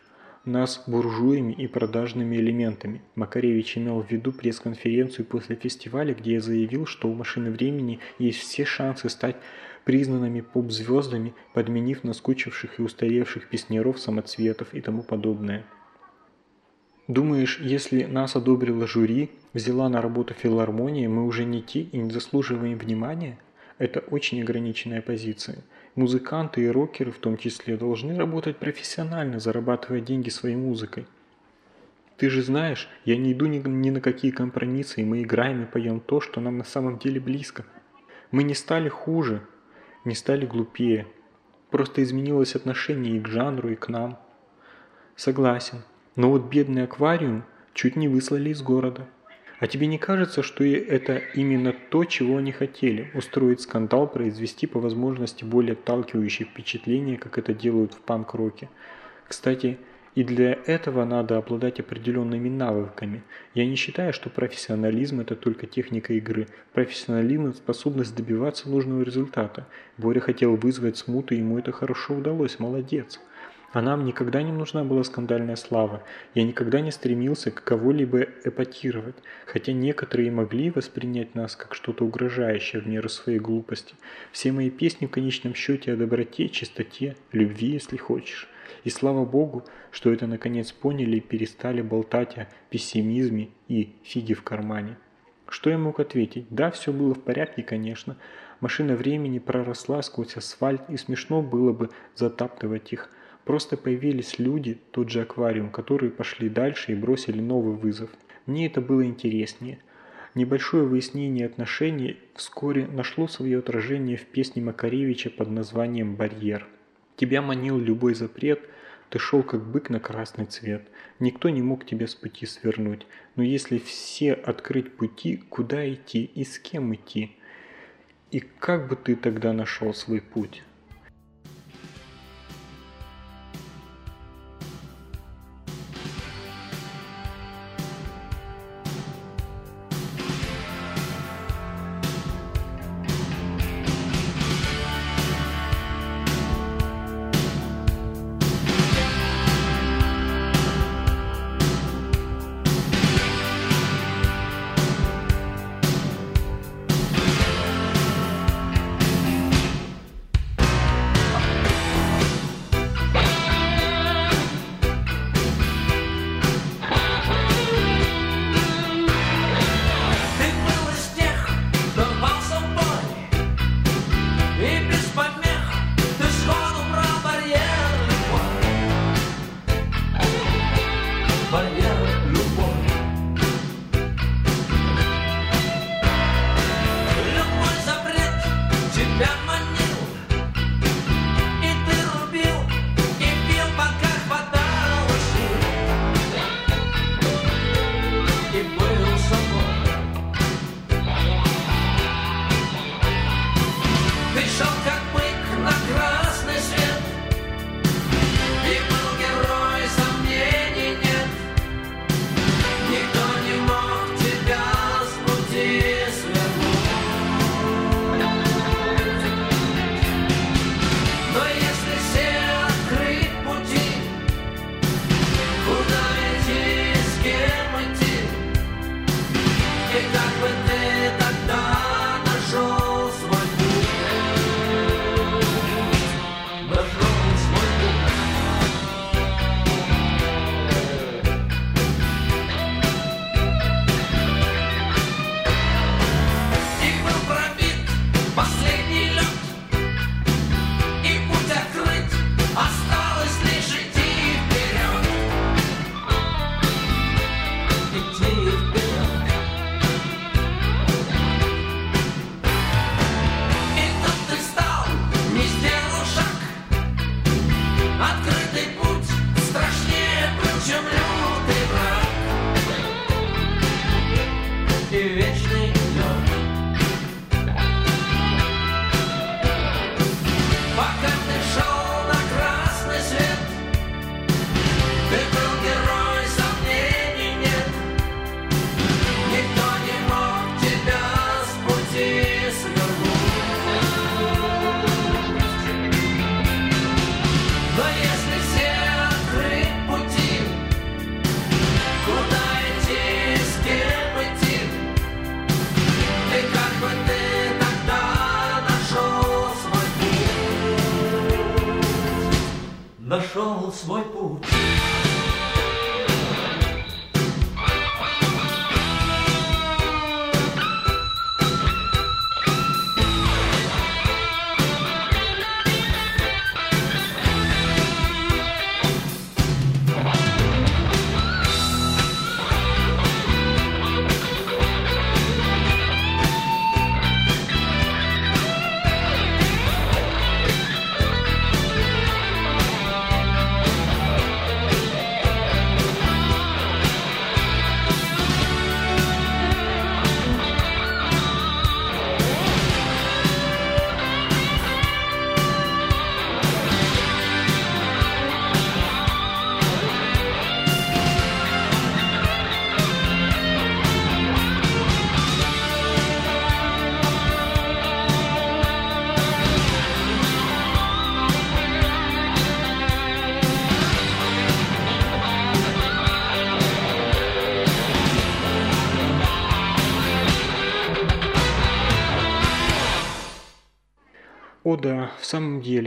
нас буржуями и продажными элементами. Макаревич имел в виду пресс-конференцию после фестиваля, где я заявил, что у «Машины времени» есть все шансы стать признанными поп-звездами, подменив наскучивших и устаревших песняров, самоцветов и тому подобное. Думаешь, если нас одобрила жюри, взяла на работу филармония, мы уже не те и не заслуживаем внимания? Это очень ограниченная позиция. Музыканты и рокеры в том числе должны работать профессионально, зарабатывая деньги своей музыкой. Ты же знаешь, я не иду ни, ни на какие компромиссы, и мы играем и поем то, что нам на самом деле близко. Мы не стали хуже, не стали глупее. Просто изменилось отношение и к жанру, и к нам. Согласен, но вот бедный аквариум чуть не выслали из города. А тебе не кажется, что это именно то, чего они хотели? Устроить скандал, произвести по возможности более отталкивающее впечатление, как это делают в панк-роке. Кстати, и для этого надо обладать определенными навыками. Я не считаю, что профессионализм – это только техника игры. Профессионализм – способность добиваться нужного результата. Боря хотел вызвать смуту, ему это хорошо удалось, молодец. А нам никогда не нужна была скандальная слава. Я никогда не стремился к кого-либо эпатировать, хотя некоторые могли воспринять нас как что-то угрожающее в меру своей глупости. Все мои песни в конечном счете о доброте, чистоте, любви, если хочешь. И слава богу, что это наконец поняли и перестали болтать о пессимизме и фиге в кармане. Что я мог ответить? Да, все было в порядке, конечно. Машина времени проросла сквозь асфальт, и смешно было бы затаптывать их. Просто появились люди, тот же аквариум, которые пошли дальше и бросили новый вызов. Мне это было интереснее. Небольшое выяснение отношений вскоре нашло свое отражение в песне Макаревича под названием «Барьер». Тебя манил любой запрет, ты шел как бык на красный цвет. Никто не мог тебя с пути свернуть. Но если все открыть пути, куда идти и с кем идти? И как бы ты тогда нашел свой путь?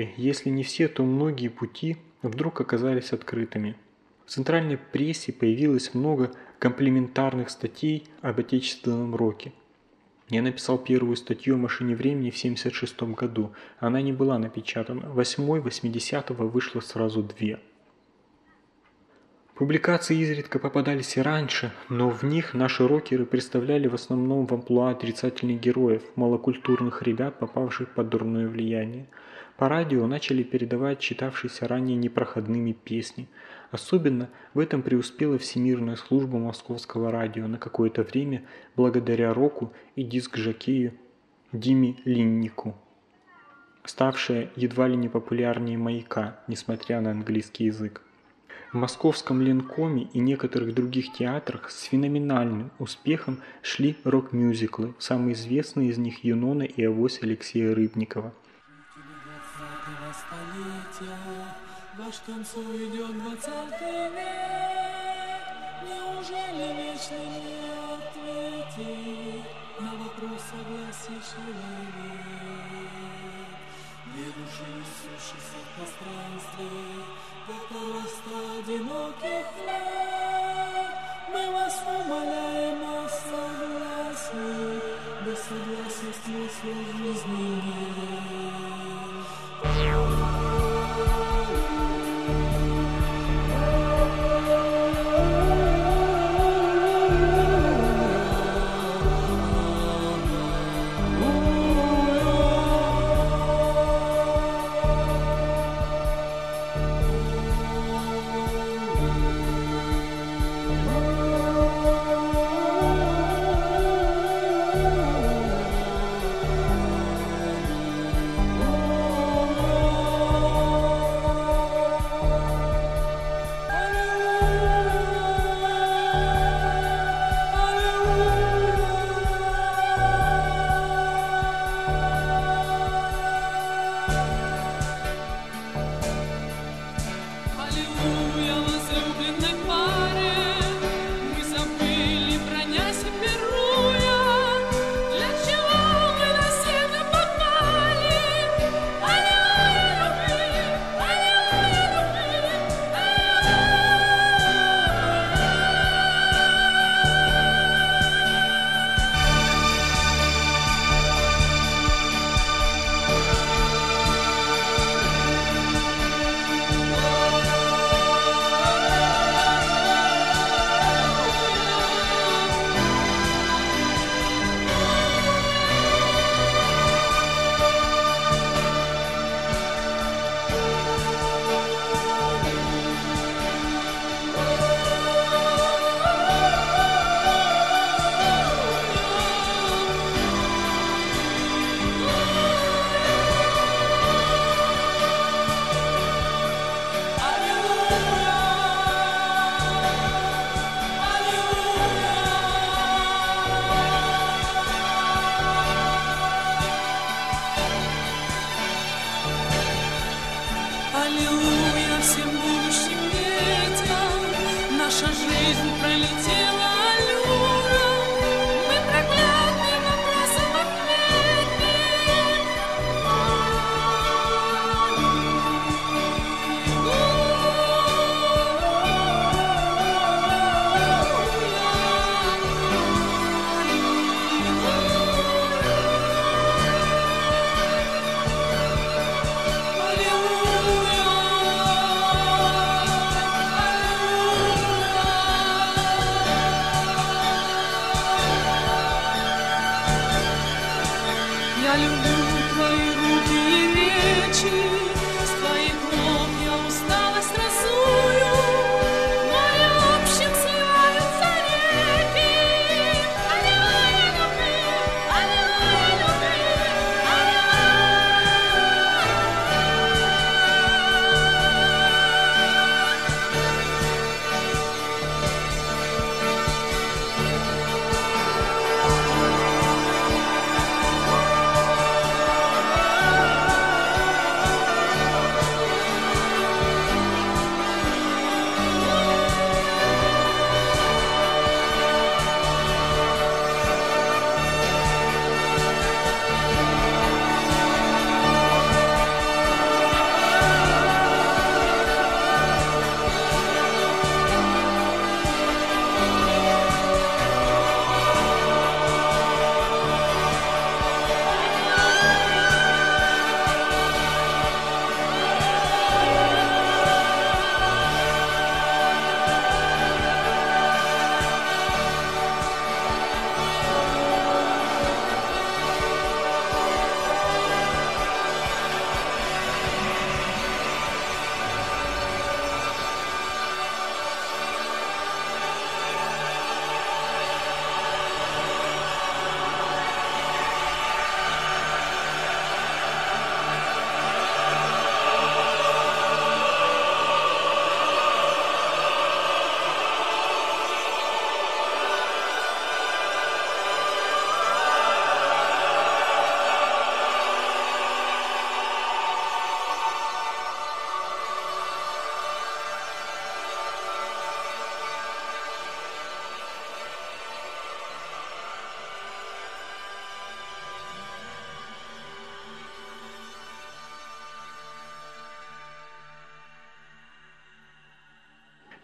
Деле, если не все, то многие пути вдруг оказались открытыми. В центральной прессе появилось много комплементарных статей об отечественном роке. Я написал первую статью о машине времени в 1976 году. Она не была напечатана. Восьмой, 80-го вышло сразу две. Публикации изредка попадались и раньше, но в них наши рокеры представляли в основном в амплуа отрицательных героев, малокультурных ребят, попавших под дурное влияние. По радио начали передавать читавшиеся ранее непроходными песни. Особенно в этом преуспела Всемирная служба московского радио на какое-то время благодаря року и диск-жокею Диме Линнику, ставшая едва ли не популярнее «Маяка», несмотря на английский язык. В московском Ленкоме и некоторых других театрах с феноменальным успехом шли рок-мюзиклы, самые известные из них «Юнона» и «Авось» Алексея Рыбникова. Ваш к концу идет двадцатый век, Неужели вечный не ответит На вопрос согласия человек? Две души, несущиеся в пространстве, просто одиноких лет. Мы вас умоляем о согласии, без согласия смысла жизни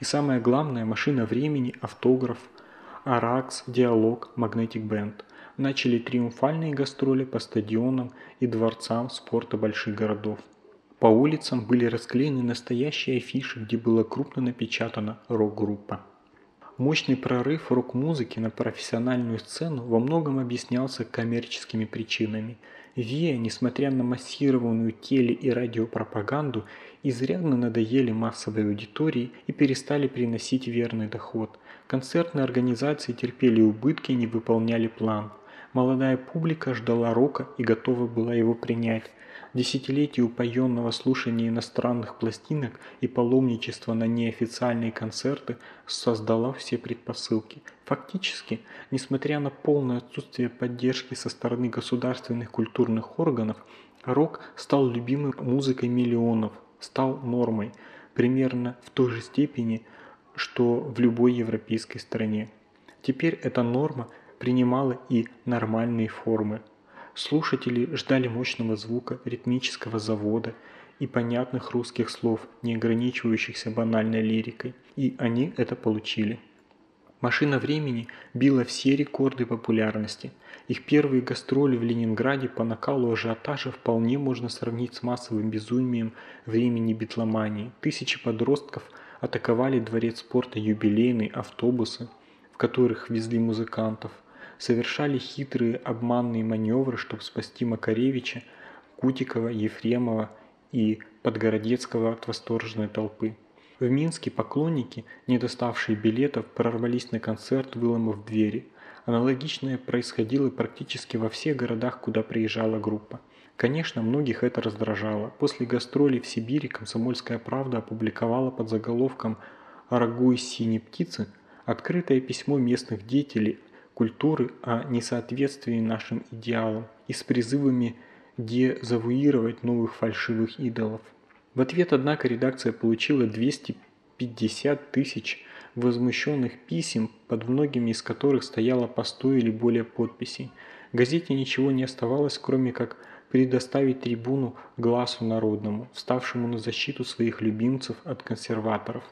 самое главное, машина времени, автограф, Аракс, Диалог, Magnetic Band. Начали триумфальные гастроли по стадионам и дворцам спорта больших городов. По улицам были расклеены настоящие афиши, где было крупно напечатано «рок-группа». Мощный прорыв рок-музыки на профессиональную сцену во многом объяснялся коммерческими причинами. Виа, несмотря на массированную теле- и радиопропаганду, изрядно надоели массовой аудитории и перестали приносить верный доход. Концертные организации терпели убытки и не выполняли план. Молодая публика ждала рока и готова была его принять. Десятилетие упоенного слушания иностранных пластинок и паломничества на неофициальные концерты создало все предпосылки. Фактически, несмотря на полное отсутствие поддержки со стороны государственных культурных органов, рок стал любимой музыкой миллионов, стал нормой, примерно в той же степени, что в любой европейской стране. Теперь эта норма принимала и нормальные формы. Слушатели ждали мощного звука, ритмического завода и понятных русских слов, не ограничивающихся банальной лирикой. И они это получили. Машина времени била все рекорды популярности. Их первые гастроли в Ленинграде по накалу ажиотажа вполне можно сравнить с массовым безумием времени битломании. Тысячи подростков атаковали дворец спорта юбилейные автобусы, в которых везли музыкантов – совершали хитрые обманные маневры, чтобы спасти Макаревича, Кутикова, Ефремова и Подгородецкого от восторженной толпы. В Минске поклонники, не доставшие билетов, прорвались на концерт, выломав двери. Аналогичное происходило практически во всех городах, куда приезжала группа. Конечно, многих это раздражало. После гастролей в Сибири «Комсомольская правда» опубликовала под заголовком «Рагу синей птицы» открытое письмо местных деятелей культуры о несоответствии нашим идеалам и с призывами дезавуировать новых фальшивых идолов. В ответ, однако, редакция получила 250 тысяч возмущенных писем, под многими из которых стояло по 100 или более подписей. Газете ничего не оставалось, кроме как предоставить трибуну глазу народному, вставшему на защиту своих любимцев от консерваторов.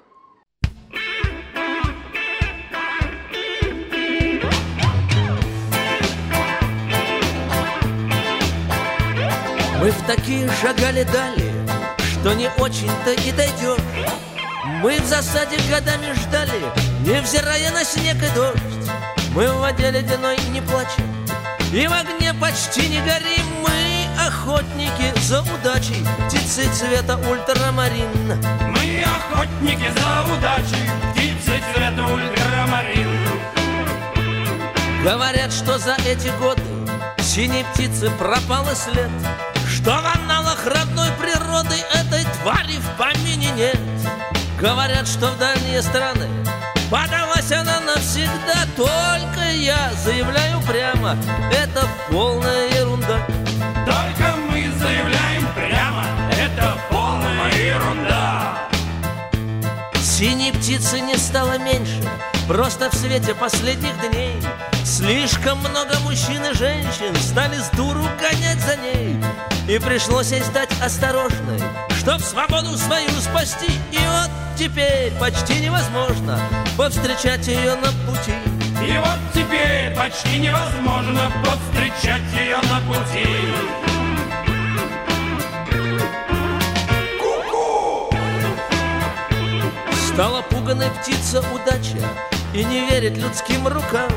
Мы в такие шагали дали, что не очень-то и дойдешь. Мы в засаде годами ждали, невзирая на снег и дождь. Мы в воде ледяной не плачем, и в огне почти не горим. Мы охотники за удачей, птицы цвета ультрамарин. Мы охотники за удачей, птицы цвета ультрамарин. Говорят, что за эти годы синей птицы пропал и след. Что в аналах родной природы этой твари в помине нет Говорят, что в дальние страны подалась она навсегда. Только я заявляю прямо, это полная ерунда. Только мы заявляем прямо, это полная ерунда Синей птицы не стало меньше Просто в свете последних дней. Слишком много мужчин и женщин Стали с дуру гонять за ней. И пришлось ей стать осторожной Чтоб свободу свою спасти. И вот теперь почти невозможно Повстречать ее на пути. И вот теперь почти невозможно Повстречать ее на пути Стала пуганой птица удача И не верит людским рукам.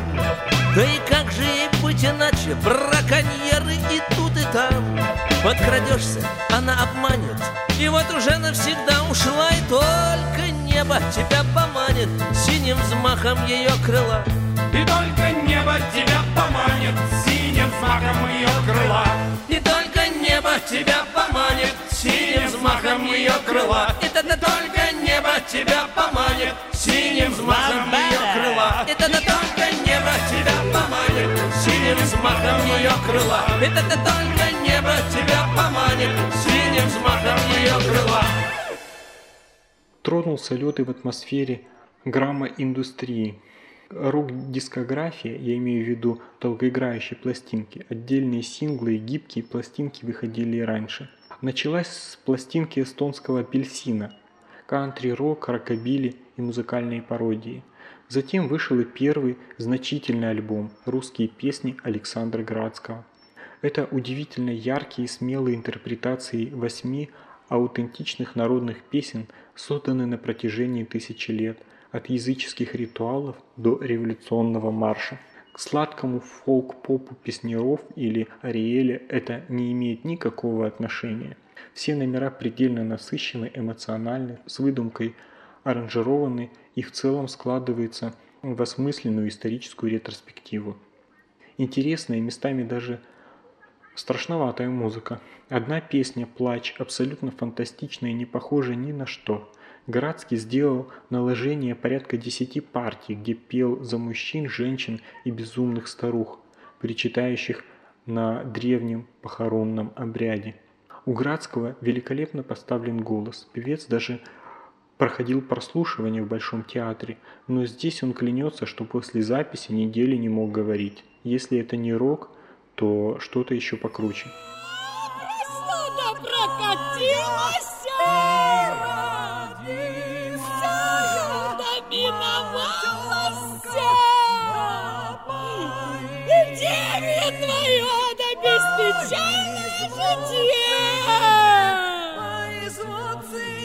Да и как же ей быть иначе? Браконьеры и тут и там. Подкрадешься, она обманет. И вот уже навсегда ушла И только небо тебя поманит. Синим взмахом ее крыла. И только небо тебя поманит. Синим взмахом ее крыла. И только небо тебя поманит Синим взмахом ее крыла. И тогда только небо тебя поманит Синим взмахом ее крыла. И тогда только небо тебя поманит Синим взмахом ее крыла. И тогда только небо тебя поманит Синим взмахом ее крыла. Тронулся лед и в атмосфере грамма-индустрии. Рок-дискография, я имею в виду долгоиграющие пластинки, отдельные синглы и гибкие пластинки выходили и раньше. Началась с пластинки эстонского апельсина, кантри-рок, рокобили и музыкальные пародии. Затем вышел и первый значительный альбом «Русские песни» Александра Градского. Это удивительно яркие и смелые интерпретации восьми аутентичных народных песен, созданные на протяжении тысячи лет, от языческих ритуалов до революционного марша. К сладкому фолк-попу песнеров или Ариэля это не имеет никакого отношения. Все номера предельно насыщены, эмоциональны, с выдумкой аранжированы и в целом складывается в осмысленную историческую ретроспективу. Интересная, местами даже страшноватая музыка. Одна песня «Плач» абсолютно фантастичная и не похожа ни на что – Градский сделал наложение порядка десяти партий, где пел за мужчин, женщин и безумных старух, причитающих на древнем похоронном обряде. У Градского великолепно поставлен голос. Певец даже проходил прослушивание в Большом театре, но здесь он клянется, что после записи недели не мог говорить. Если это не рок, то что-то еще покруче. прокатилась! Да беспечальное житие.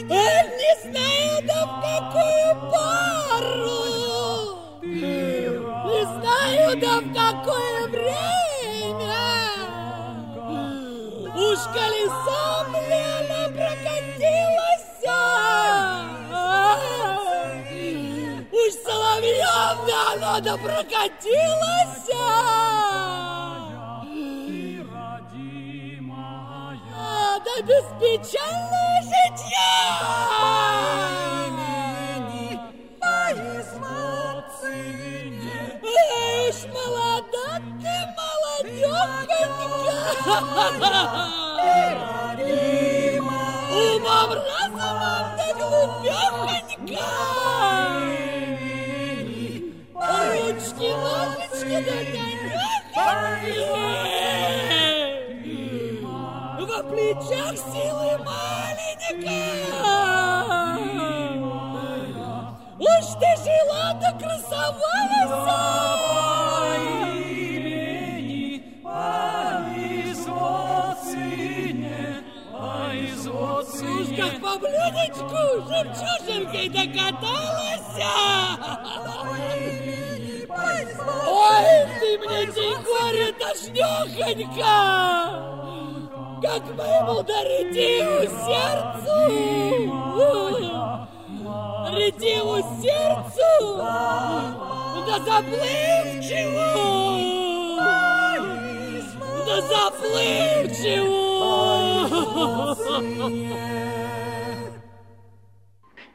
Не знаю, да в какую пару, не знаю, да в какое время. Уж колесом Лена прокатилась, уж соловьем да надо да беспечальное житье! Ишь, молода ты, молодёхонька! Умом разумом да глупёхонька! Ручки, ножички да конёхоньки! Плечах силы маленькая. Уж ты жила да красовалась. Как по блюдечку жемчужинкой докаталась. Ой, ты мне горе тошнёхонька! Как моему даритиву сердцу, даритиву сердцу, да заплывчиву, да заплывчиву.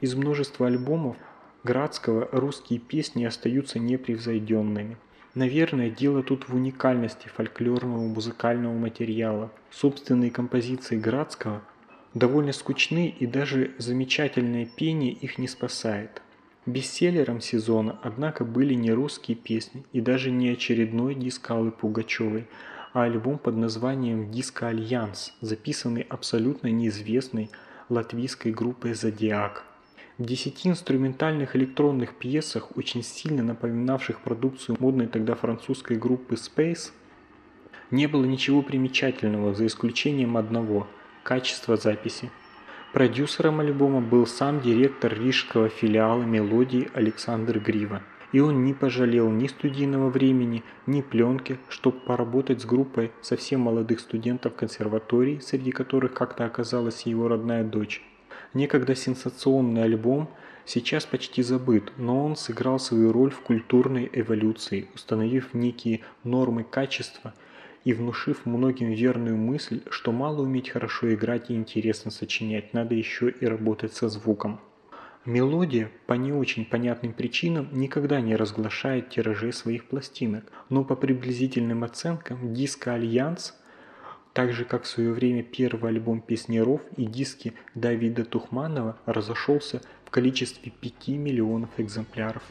Из множества альбомов Градского русские песни остаются непревзойденными – Наверное, дело тут в уникальности фольклорного музыкального материала. Собственные композиции Градского довольно скучны и даже замечательное пение их не спасает. Бестселлером сезона, однако, были не русские песни и даже не очередной диск Аллы Пугачевой, а альбом под названием «Диско Альянс», записанный абсолютно неизвестной латвийской группой «Зодиак». В десяти инструментальных электронных пьесах, очень сильно напоминавших продукцию модной тогда французской группы Space, не было ничего примечательного, за исключением одного – качества записи. Продюсером альбома был сам директор рижского филиала «Мелодии» Александр Грива. И он не пожалел ни студийного времени, ни пленки, чтобы поработать с группой совсем молодых студентов консерватории, среди которых как-то оказалась его родная дочь. Некогда сенсационный альбом сейчас почти забыт, но он сыграл свою роль в культурной эволюции, установив некие нормы качества и внушив многим верную мысль, что мало уметь хорошо играть и интересно сочинять, надо еще и работать со звуком. Мелодия по не очень понятным причинам никогда не разглашает тиражей своих пластинок, но по приблизительным оценкам диско «Альянс» Так же, как в свое время первый альбом песнеров и диски Давида Тухманова разошелся в количестве 5 миллионов экземпляров.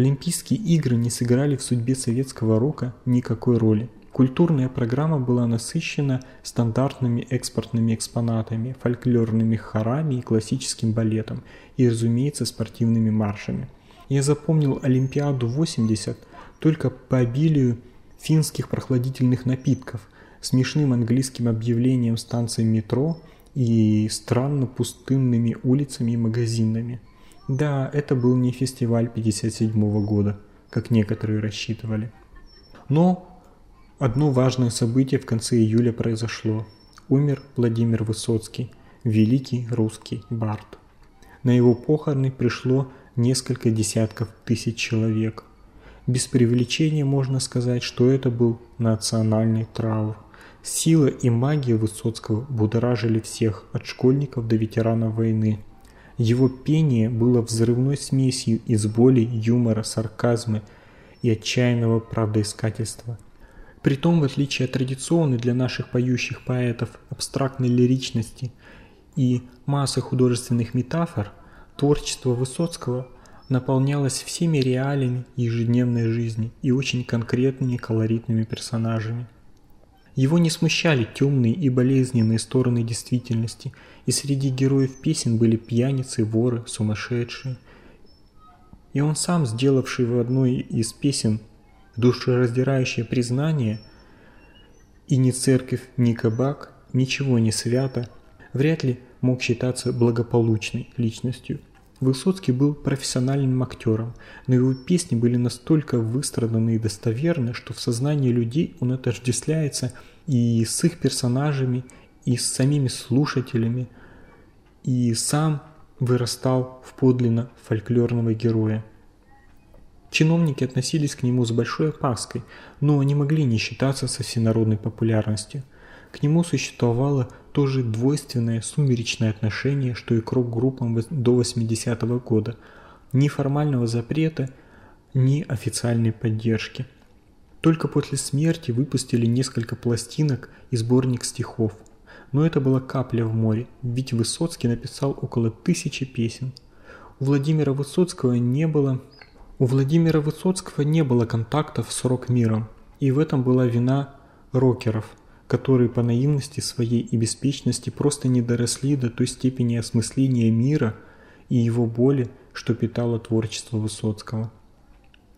Олимпийские игры не сыграли в судьбе советского рока никакой роли. Культурная программа была насыщена стандартными экспортными экспонатами, фольклорными хорами и классическим балетом, и, разумеется, спортивными маршами. Я запомнил Олимпиаду 80 только по обилию финских прохладительных напитков, смешным английским объявлением станции метро и странно пустынными улицами и магазинами. Да, это был не фестиваль 57 года, как некоторые рассчитывали. Но Одно важное событие в конце июля произошло. Умер Владимир Высоцкий, великий русский бард. На его похороны пришло несколько десятков тысяч человек. Без привлечения можно сказать, что это был национальный траур. Сила и магия Высоцкого будоражили всех, от школьников до ветеранов войны. Его пение было взрывной смесью из боли, юмора, сарказма и отчаянного правдоискательства – Притом, в отличие от традиционной для наших поющих поэтов абстрактной лиричности и массы художественных метафор, творчество Высоцкого наполнялось всеми реалиями ежедневной жизни и очень конкретными колоритными персонажами. Его не смущали темные и болезненные стороны действительности, и среди героев песен были пьяницы, воры, сумасшедшие. И он сам, сделавший в одной из песен душераздирающее признание, и ни церковь, ни кабак, ничего не свято, вряд ли мог считаться благополучной личностью. Высоцкий был профессиональным актером, но его песни были настолько выстраданы и достоверны, что в сознании людей он отождествляется и с их персонажами, и с самими слушателями, и сам вырастал в подлинно фольклорного героя. Чиновники относились к нему с большой опаской, но не могли не считаться со всенародной популярностью. К нему существовало тоже двойственное сумеречное отношение, что и к рок-группам до 80-го года. Ни формального запрета, ни официальной поддержки. Только после смерти выпустили несколько пластинок и сборник стихов. Но это была капля в море, ведь Высоцкий написал около тысячи песен. У Владимира Высоцкого не было у Владимира Высоцкого не было контактов с рок-миром, и в этом была вина рокеров, которые по наивности своей и беспечности просто не доросли до той степени осмысления мира и его боли, что питало творчество Высоцкого.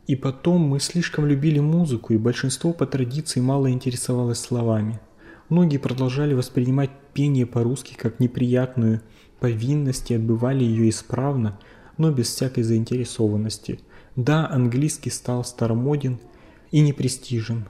И потом мы слишком любили музыку, и большинство по традиции мало интересовалось словами. Многие продолжали воспринимать пение по-русски как неприятную повинность и отбывали ее исправно, но без всякой заинтересованности – да, английский стал старомоден и непрестижен.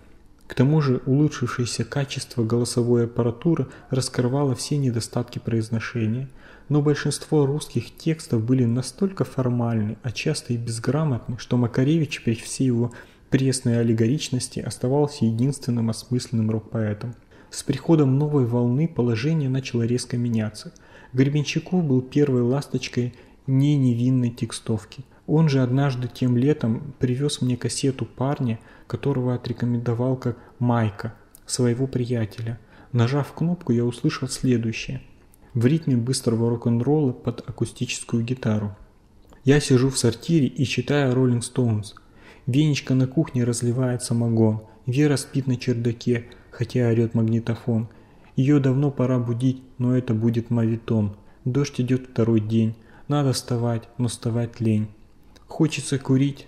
К тому же улучшившееся качество голосовой аппаратуры раскрывало все недостатки произношения, но большинство русских текстов были настолько формальны, а часто и безграмотны, что Макаревич при всей его пресной аллегоричности оставался единственным осмысленным рок-поэтом. С приходом новой волны положение начало резко меняться. Гребенщиков был первой ласточкой не невинной текстовки – он же однажды тем летом привез мне кассету парня, которого отрекомендовал как Майка, своего приятеля. Нажав кнопку, я услышал следующее. В ритме быстрого рок-н-ролла под акустическую гитару. Я сижу в сортире и читаю Rolling Stones. Венечка на кухне разливает самогон. Вера спит на чердаке, хотя орет магнитофон. Ее давно пора будить, но это будет мавитон. Дождь идет второй день. Надо вставать, но вставать лень. Хочется курить,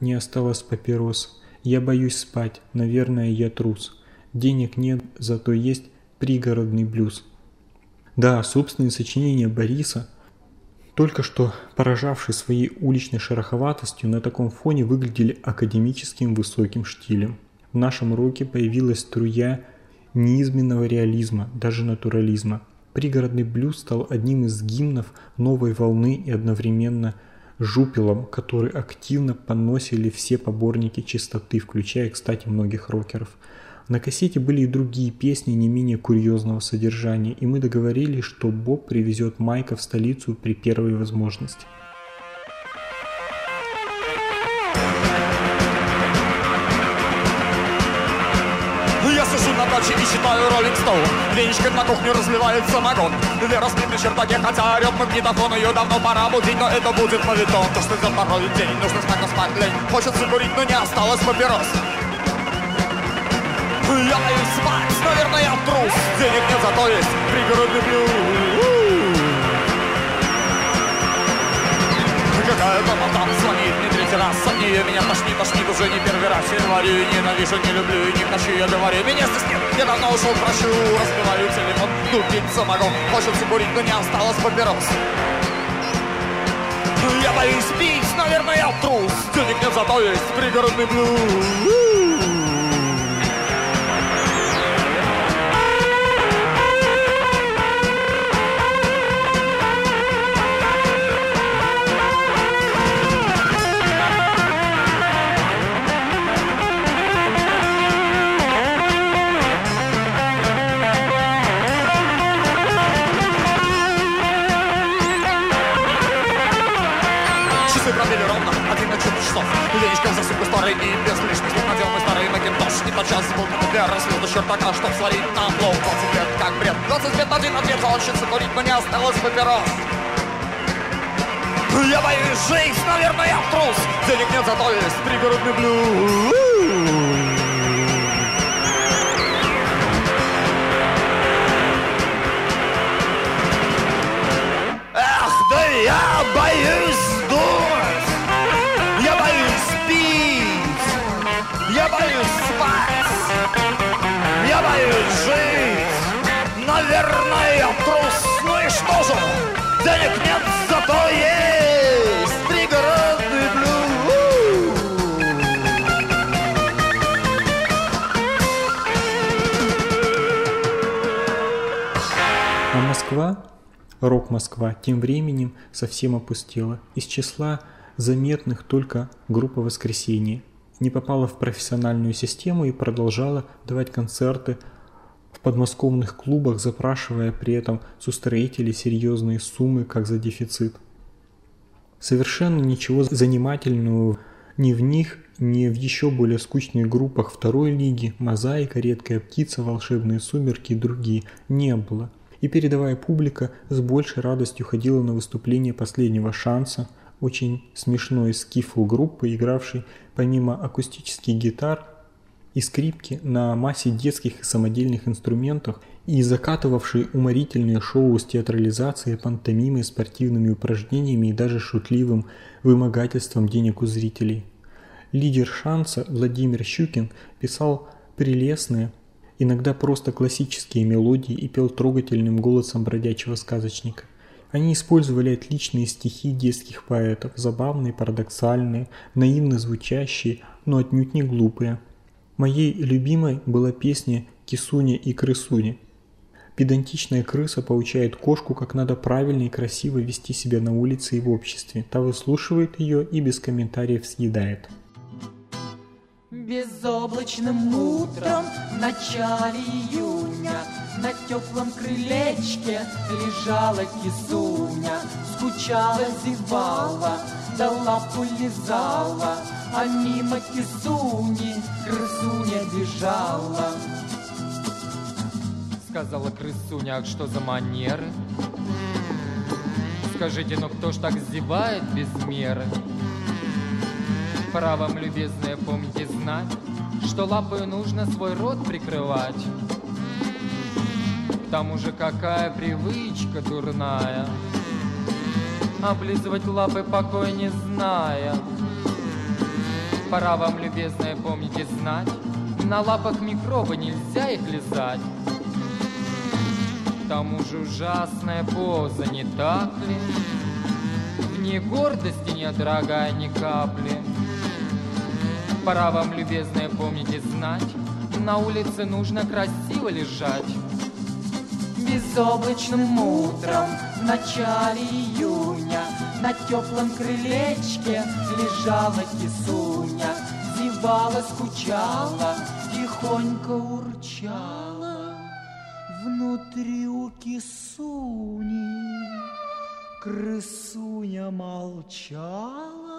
не осталось папирос. Я боюсь спать, наверное, я трус. Денег нет, зато есть пригородный блюз. Да, собственные сочинения Бориса, только что поражавшие своей уличной шероховатостью, на таком фоне выглядели академическим высоким штилем. В нашем роке появилась струя неизменного реализма, даже натурализма. Пригородный блюз стал одним из гимнов новой волны и одновременно – жупелом, который активно поносили все поборники чистоты, включая, кстати, многих рокеров. На кассете были и другие песни не менее курьезного содержания, и мы договорились, что Боб привезет Майка в столицу при первой возможности. Даче и читаю Роллинг Стоун. Ленечка на кухне разливает самогон Вера спит на чердаке, хотя орет магнитофон. Ее давно пора будить, но это будет мавитон То, что идет порой день, нужно спать, спать лень. Хочется курить, но не осталось папирос. Я боюсь спать, наверное, я трус. Денег нет, зато есть пригородный блюз Какая-то мадам звонит не третий раз От нее меня тошнит, тошнит уже не первый раз. Я говорю, ненавижу, не люблю и не хочу Я говорю, меня здесь нет, я давно ушел к врачу Разбиваю телефон, дубить самогон? Хочется курить, но не осталось папирос. Я боюсь пить, наверное, я трус. Денег нет, зато есть пригородный блюз старый и без лишних слов надел мой старый макинтош И тотчас был для разлил до чердака, чтоб свалить на плов. 20 лет как бред, 20 лет один ответ Хочется курить, но не осталось папирос Я боюсь жить, наверное, я трус. Денег нет, зато есть пригородный блюз. Эх, да я боюсь жить. Наверное, я трус, ну и что же? Денег нет, зато есть пригородный блюз. А Москва, рок-Москва, тем временем совсем опустела. Из числа заметных только группа «Воскресенье». Не попала в профессиональную систему и продолжала давать концерты в подмосковных клубах, запрашивая при этом с устроителей серьезные суммы, как за дефицит. Совершенно ничего занимательного ни в них, ни в еще более скучных группах второй лиги, «Мозаика», «Редкая птица», «Волшебные сумерки» и другие не было. И передовая публика с большей радостью ходила на выступление последнего шанса, очень смешной скифл группы, игравшей помимо акустических гитар и скрипки на массе детских и самодельных инструментах и закатывавший уморительные шоу с театрализацией, пантомимой, спортивными упражнениями и даже шутливым вымогательством денег у зрителей. Лидер шанса Владимир Щукин писал прелестные, иногда просто классические мелодии и пел трогательным голосом бродячего сказочника. Они использовали отличные стихи детских поэтов, забавные, парадоксальные, наивно звучащие, но отнюдь не глупые. Моей любимой была песня «Кисуня и крысуня». Педантичная крыса поучает кошку, как надо правильно и красиво вести себя на улице и в обществе. Та выслушивает ее и без комментариев съедает. Безоблачным утром в начале июня На теплом крылечке лежала кисуня Скучала, зевала, да лапу лизала А мимо кисуни крысуня бежала Сказала крысуня, а что за манеры? Скажите, ну кто ж так зевает без меры? Пора вам, любезная, помните знать, Что лапою нужно свой рот прикрывать. К тому же какая привычка дурная, Облизывать лапы покой не зная. Пора вам, любезная, помните знать, На лапах микробы нельзя их лизать. К тому же ужасная поза, не так ли? Ней гордости нет, дорогая, ни капли. Пора вам, любезная, помните знать, На улице нужно красиво лежать. Безоблачным утром в начале июня На теплом крылечке лежала кисуня. Зевала, скучала, тихонько урчала Внутри у кисуни. Крысуня молчала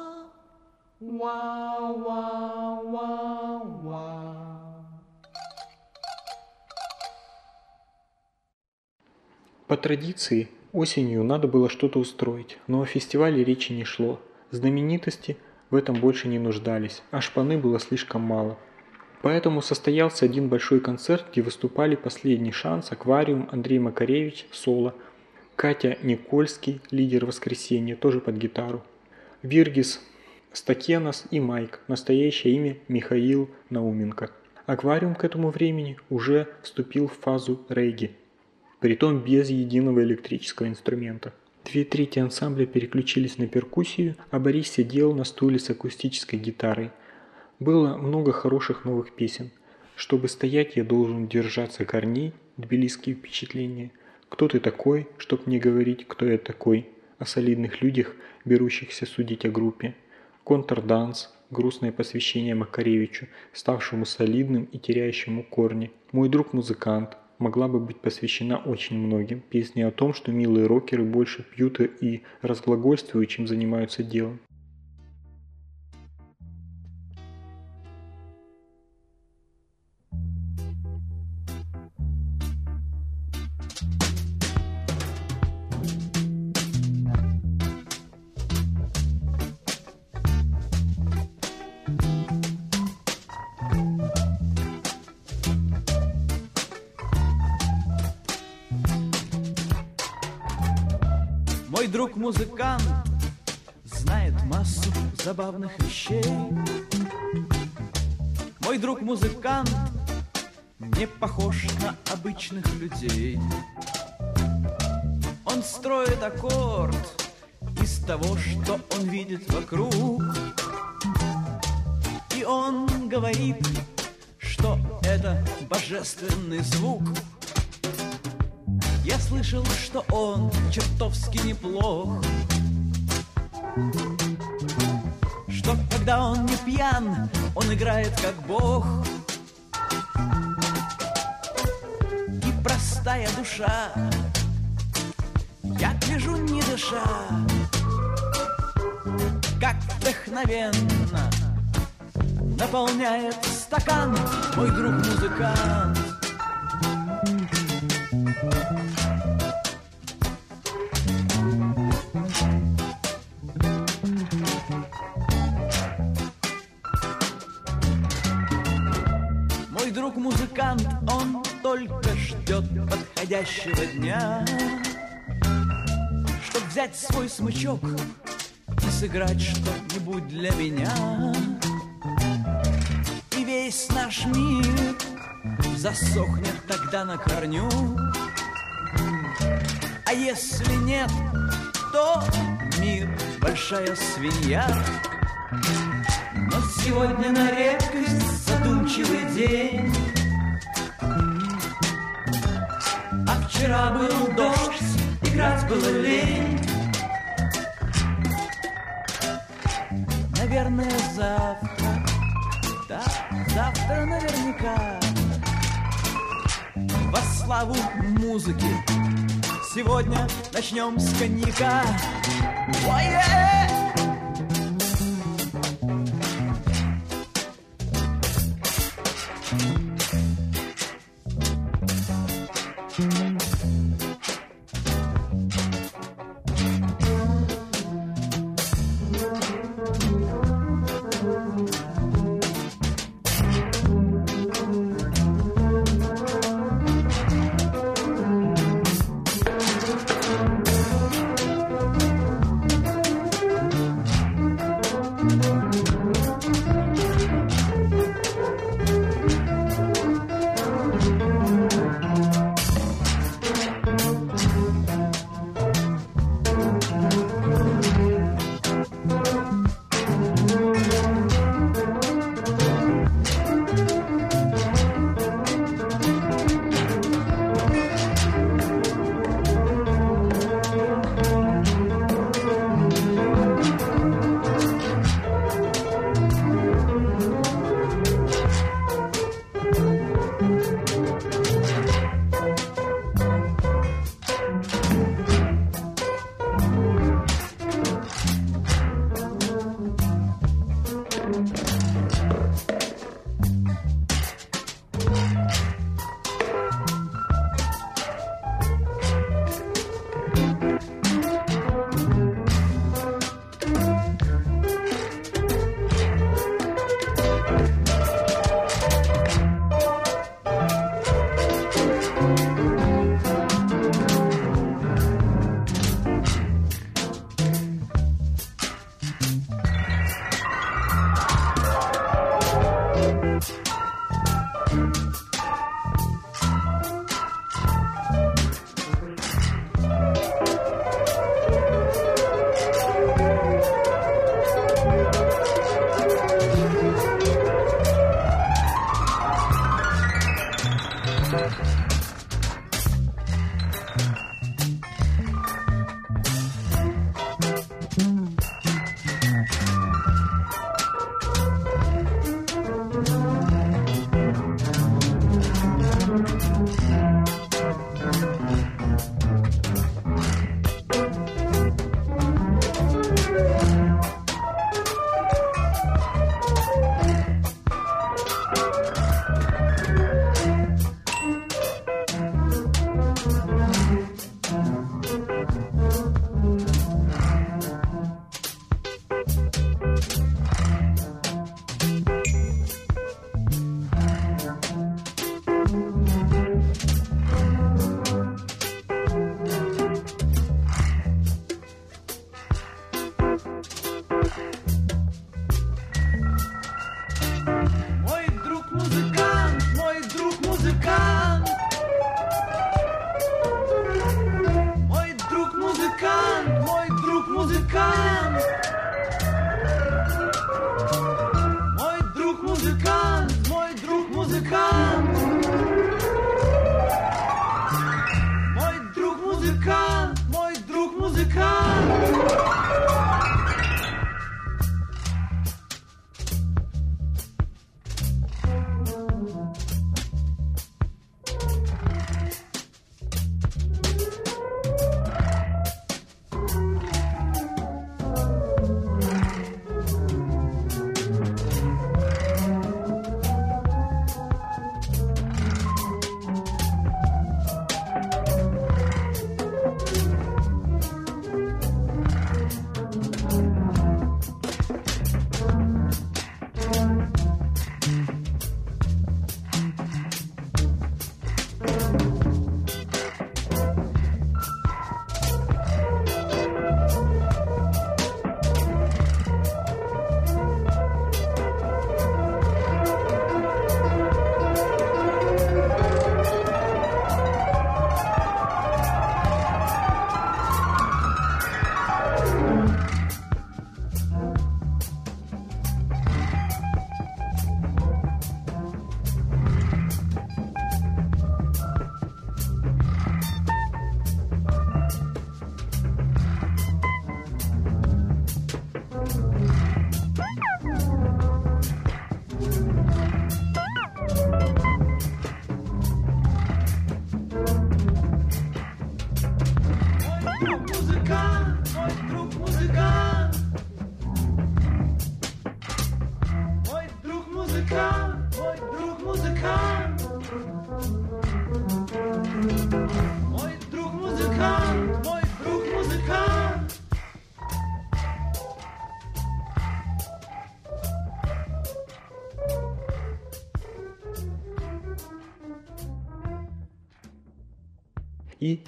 по традиции, осенью надо было что-то устроить, но о фестивале речи не шло. Знаменитости в этом больше не нуждались, а шпаны было слишком мало. Поэтому состоялся один большой концерт, где выступали «Последний шанс», «Аквариум», Андрей Макаревич, соло, Катя Никольский, лидер «Воскресенья», тоже под гитару. Виргис Стакенос и Майк, настоящее имя Михаил Науменко. Аквариум к этому времени уже вступил в фазу регги, притом без единого электрического инструмента. Две трети ансамбля переключились на перкуссию, а Борис сидел на стуле с акустической гитарой. Было много хороших новых песен. Чтобы стоять, я должен держаться корней, тбилисские впечатления. Кто ты такой, чтоб мне говорить, кто я такой? О солидных людях, берущихся судить о группе. Контрданс, грустное посвящение Макаревичу, ставшему солидным и теряющему корни. Мой друг музыкант, могла бы быть посвящена очень многим. Песни о том, что милые рокеры больше пьют и разглагольствуют, чем занимаются делом. Забавных вещей. Мой друг музыкант не похож на обычных людей. Он строит аккорд из того, что он видит вокруг. И он говорит, что это божественный звук. Я слышал, что он чертовски неплох когда он не пьян, он играет как бог. И простая душа Я гляжу не дыша Как вдохновенно Наполняет стакан мой друг музыкант подходящего дня, Чтоб взять свой смычок и сыграть что-нибудь для меня. И весь наш мир засохнет тогда на корню. А если нет, то мир большая свинья. Но сегодня на редкость задумчивый день вчера был дождь, играть было лень. Наверное, завтра, да, завтра наверняка. Во славу музыки Сегодня начнем с коньяка. Ой-е! музыкант,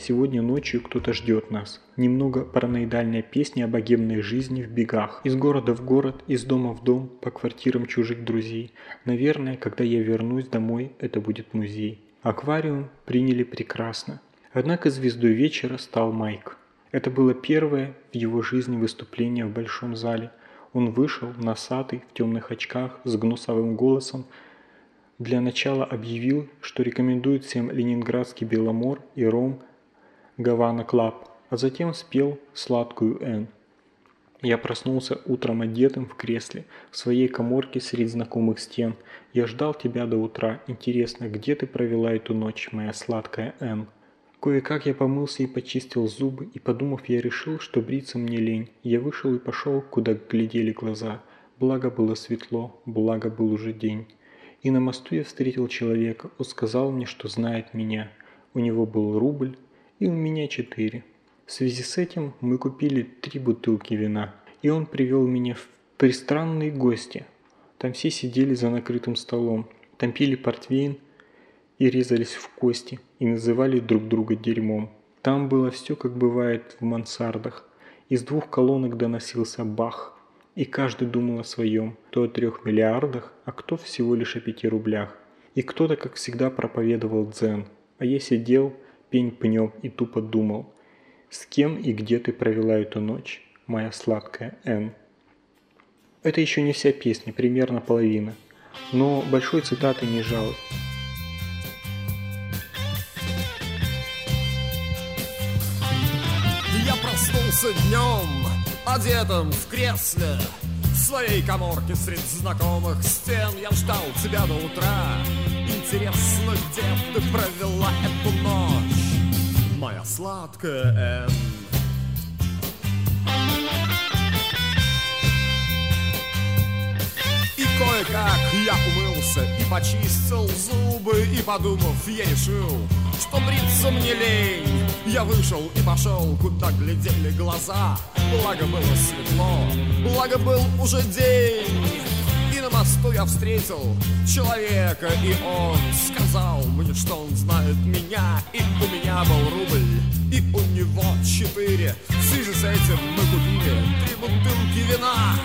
сегодня ночью кто-то ждет нас. Немного параноидальная песня о богемной жизни в бегах. Из города в город, из дома в дом, по квартирам чужих друзей. Наверное, когда я вернусь домой, это будет музей. Аквариум приняли прекрасно. Однако звездой вечера стал Майк. Это было первое в его жизни выступление в большом зале. Он вышел, носатый, в темных очках, с гнусовым голосом, для начала объявил, что рекомендует всем ленинградский Беломор и Ром Havana Club, а затем спел сладкую «Н». Я проснулся утром одетым в кресле, в своей коморке среди знакомых стен. Я ждал тебя до утра. Интересно, где ты провела эту ночь, моя сладкая Н? Кое-как я помылся и почистил зубы, и подумав, я решил, что бриться мне лень. Я вышел и пошел, куда глядели глаза. Благо было светло, благо был уже день. И на мосту я встретил человека, он сказал мне, что знает меня. У него был рубль, и у меня четыре. В связи с этим мы купили три бутылки вина, и он привел меня в пристранные гости. Там все сидели за накрытым столом, там пили портвейн и резались в кости, и называли друг друга дерьмом. Там было все, как бывает в мансардах. Из двух колонок доносился бах – и каждый думал о своем, кто о трех миллиардах, а кто всего лишь о пяти рублях. И кто-то, как всегда, проповедовал дзен, а я сидел, пень пнем и тупо думал, с кем и где ты провела эту ночь, моя сладкая Н. Это еще не вся песня, примерно половина, но большой цитаты не жалко. Я проснулся днем, одетым в кресле В своей коморке среди знакомых стен Я ждал тебя до утра Интересно, где ты провела эту ночь Энн И кое-как я умылся и почистил зубы И подумав, я решил, что бриться мне лень. Я вышел и пошел, куда глядели глаза. Благо было светло, благо был уже день мосту я встретил человека И он сказал мне, что он знает меня И у меня был рубль, и у него четыре. В связи с этим мы купили три бутылки вина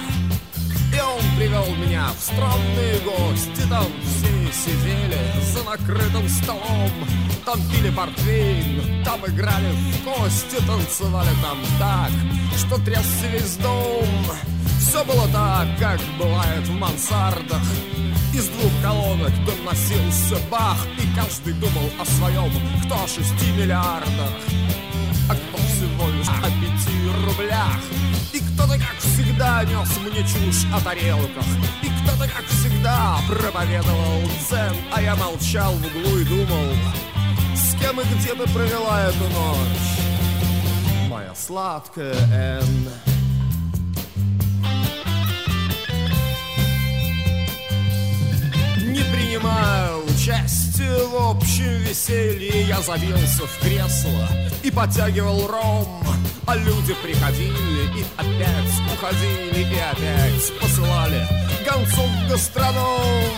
он привел меня в странные гости? Там все сидели за накрытым столом. Там пили портвейн, там играли в кости Танцевали там так, что трясся весь дом. Все было так, как бывает в мансардах. Из двух колонок доносился бах И каждый думал о своем, кто о шести миллиардах всего лишь о пяти рублях. И кто-то, как всегда, нес мне чушь о тарелках. И кто-то, как всегда, проповедовал дзен. А я молчал в углу и думал С кем и где ты провела эту ночь. Моя сладкая Энн. Не принимаю участие в общем веселье. Я забился в кресло и подтягивал ром. А люди приходили и опять уходили И опять посылали гонцов в гастроном.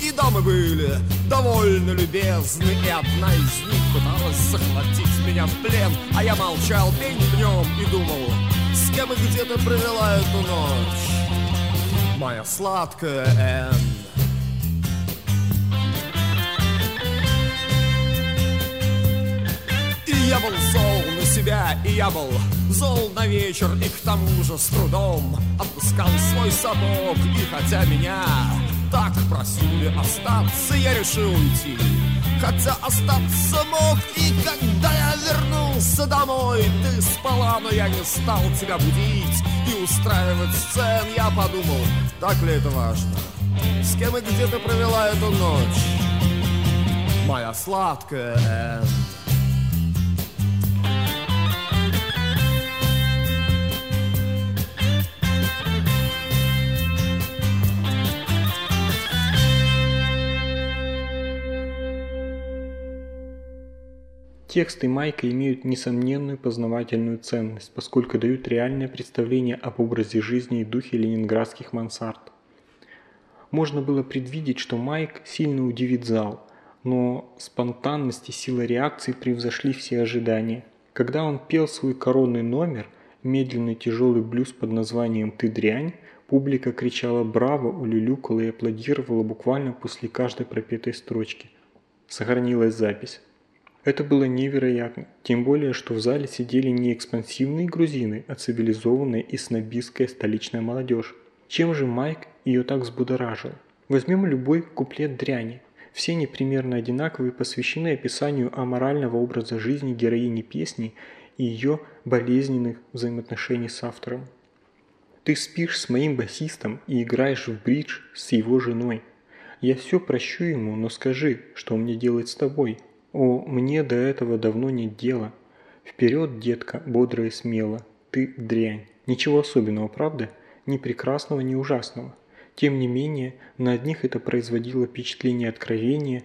И дамы были довольно любезны И одна из них пыталась захватить меня в плен. А я молчал пень днем и думал С кем и где ты провела эту ночь. Моя сладкая Энн я был зол на себя, и я был зол на вечер И к тому же с трудом отпускал свой сапог. И хотя меня так просили остаться, я решил уйти. Хотя остаться мог, и когда я вернулся домой Ты спала, но я не стал тебя будить И устраивать сцен. Я подумал, так ли это важно? С кем и где ты провела эту ночь? Моя сладкая Тексты Майка имеют несомненную познавательную ценность, поскольку дают реальное представление об образе жизни и духе ленинградских мансард. Можно было предвидеть, что Майк сильно удивит зал, но спонтанность и сила реакции превзошли все ожидания. Когда он пел свой коронный номер, медленный тяжелый блюз под названием «Ты дрянь», публика кричала «Браво!», улюлюкала и аплодировала буквально после каждой пропетой строчки. Сохранилась запись. Это было невероятно, тем более, что в зале сидели не экспансивные грузины, а цивилизованная и снобистская столичная молодежь. Чем же Майк ее так взбудоражил? Возьмем любой куплет дряни. Все они примерно одинаковые, посвящены описанию аморального образа жизни героини песни и ее болезненных взаимоотношений с автором. Ты спишь с моим басистом и играешь в бридж с его женой. Я все прощу ему, но скажи, что мне делать с тобой – о, мне до этого давно нет дела. Вперед, детка, бодро и смело. Ты дрянь. Ничего особенного, правда? Ни прекрасного, ни ужасного. Тем не менее, на одних это производило впечатление откровения,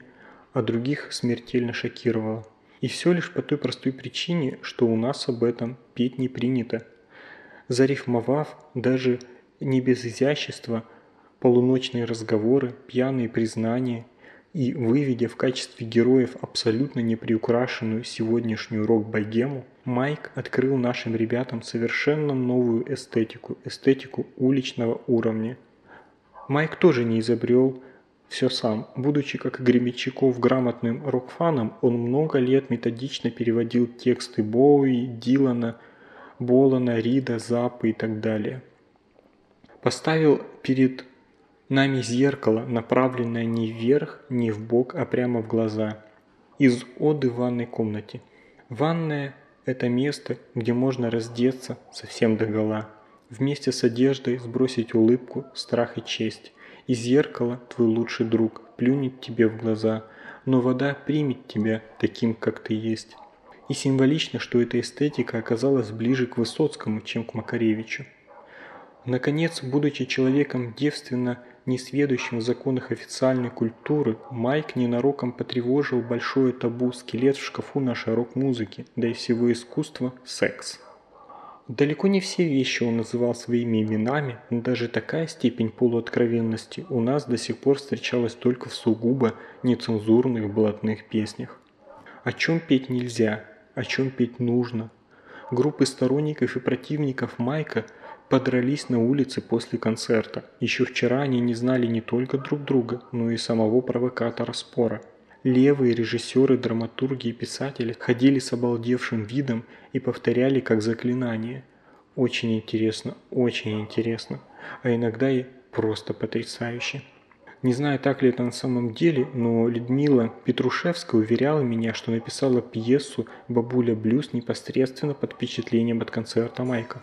а других смертельно шокировало. И все лишь по той простой причине, что у нас об этом петь не принято. Зарифмовав даже не без изящества полуночные разговоры, пьяные признания – и выведя в качестве героев абсолютно неприукрашенную сегодняшнюю рок-богему, Майк открыл нашим ребятам совершенно новую эстетику, эстетику уличного уровня. Майк тоже не изобрел все сам. Будучи, как и Гремячаков, грамотным рок-фаном, он много лет методично переводил тексты Боуи, Дилана, Болана, Рида, Запы и так далее. Поставил перед Нами зеркало, направленное не вверх, не в бок, а прямо в глаза. Из оды в ванной комнате. Ванная – это место, где можно раздеться совсем до гола. Вместе с одеждой сбросить улыбку, страх и честь. И зеркало – твой лучший друг, плюнет тебе в глаза, но вода примет тебя таким, как ты есть. И символично, что эта эстетика оказалась ближе к Высоцкому, чем к Макаревичу. Наконец, будучи человеком девственно несведущим в законах официальной культуры, Майк ненароком потревожил большое табу скелет в шкафу нашей рок-музыки, да и всего искусства – секс. Далеко не все вещи он называл своими именами, но даже такая степень полуоткровенности у нас до сих пор встречалась только в сугубо нецензурных блатных песнях. О чем петь нельзя, о чем петь нужно. Группы сторонников и противников Майка – подрались на улице после концерта. Еще вчера они не знали не только друг друга, но и самого провокатора спора. Левые режиссеры, драматурги и писатели ходили с обалдевшим видом и повторяли как заклинание. Очень интересно, очень интересно, а иногда и просто потрясающе. Не знаю, так ли это на самом деле, но Людмила Петрушевская уверяла меня, что написала пьесу «Бабуля Блюз» непосредственно под впечатлением от концерта Майка.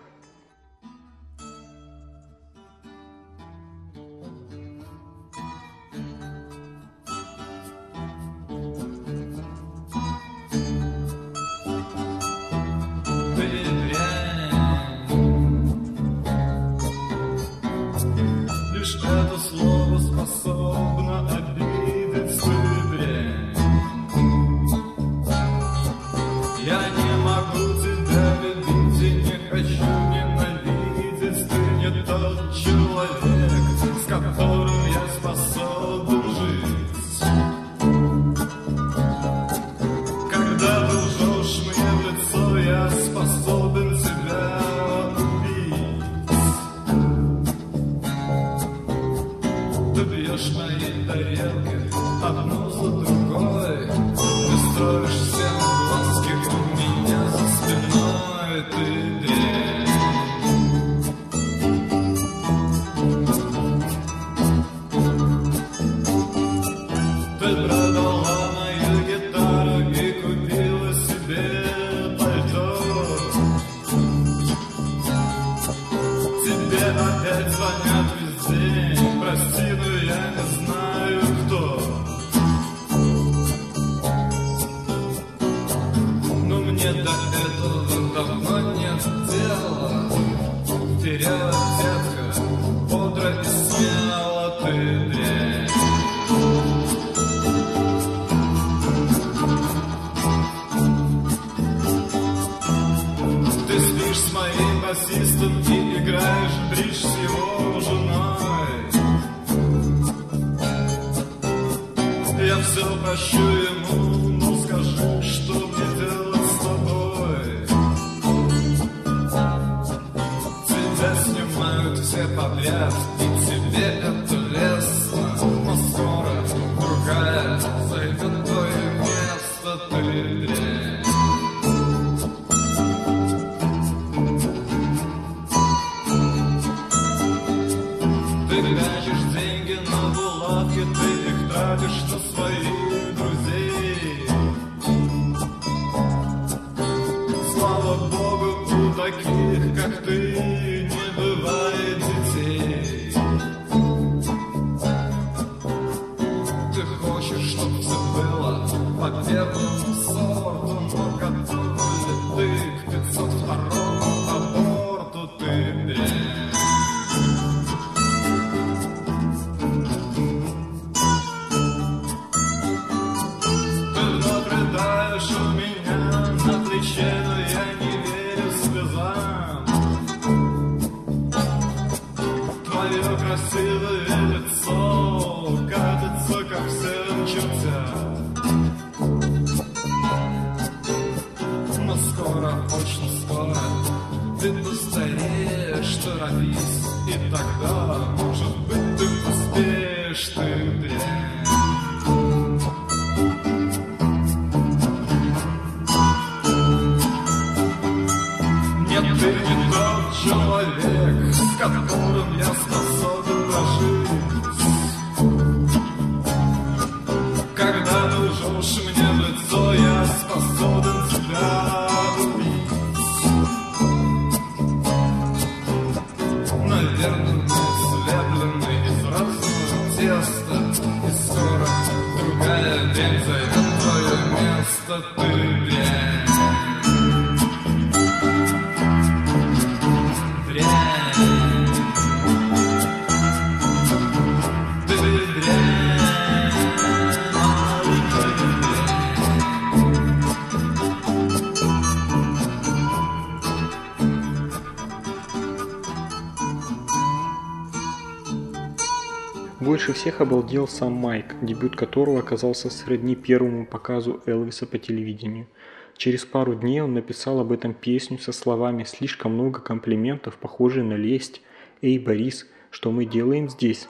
Всех обалдел сам Майк, дебют которого оказался сродни первому показу Элвиса по телевидению. Через пару дней он написал об этом песню со словами «Слишком много комплиментов, похожие на лесть. Эй, Борис, что мы делаем здесь?»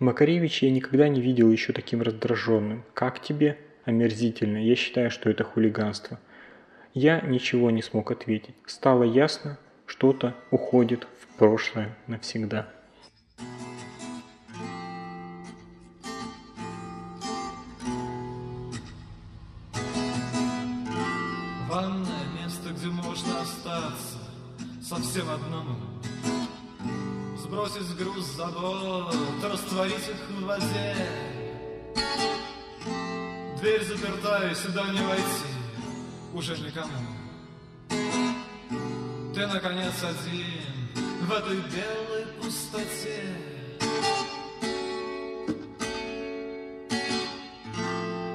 Макаревич я никогда не видел еще таким раздраженным. «Как тебе?» «Омерзительно. Я считаю, что это хулиганство». Я ничего не смог ответить. Стало ясно, что-то уходит в прошлое навсегда. Остаться совсем одному. Сбросить груз забот, растворить их в воде. Дверь заперта, и сюда не войти уже никому. Ты, наконец, один в этой белой пустоте.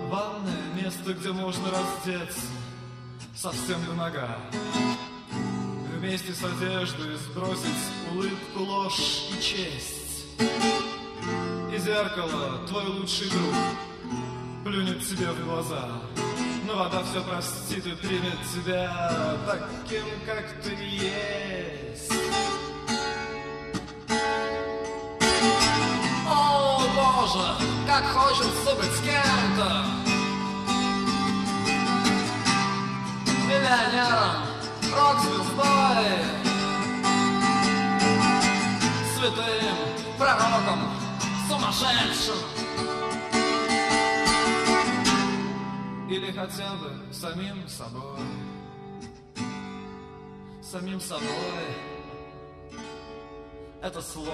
Ванное место, где можно раздеться совсем до нога. Вместе с одеждой сбросить улыбку, ложь и честь. И зеркало, твой лучший друг, плюнет тебе в глаза. Но вода все простит и примет тебя таким, как ты есть. О, Боже, как хочется быть с кем-то Миллионером, рок-звездой Святым, пророком, сумасшедшим Или хотя бы самим собой. Самим собой. Это сложно.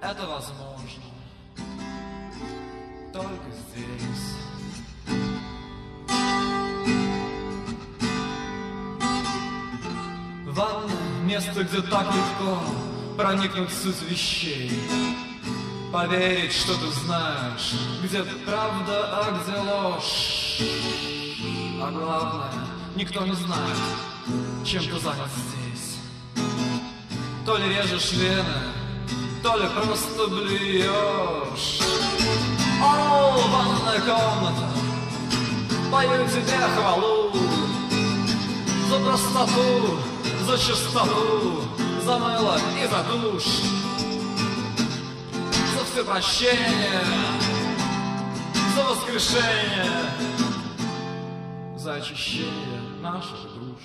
Это возможно. Только здесь. Ванна — место, где так легко проникнуть в суть вещей. Поверить, что ты знаешь, где правда, а где ложь. А главное, никто не знает, чем ты занят здесь. То ли режешь вены, то ли просто блюешь. О, ванная комната, пою тебе хвалу За простоту, за чистоту, за мыло и за душ. За все прощение, за воскрешение За очищение наших душ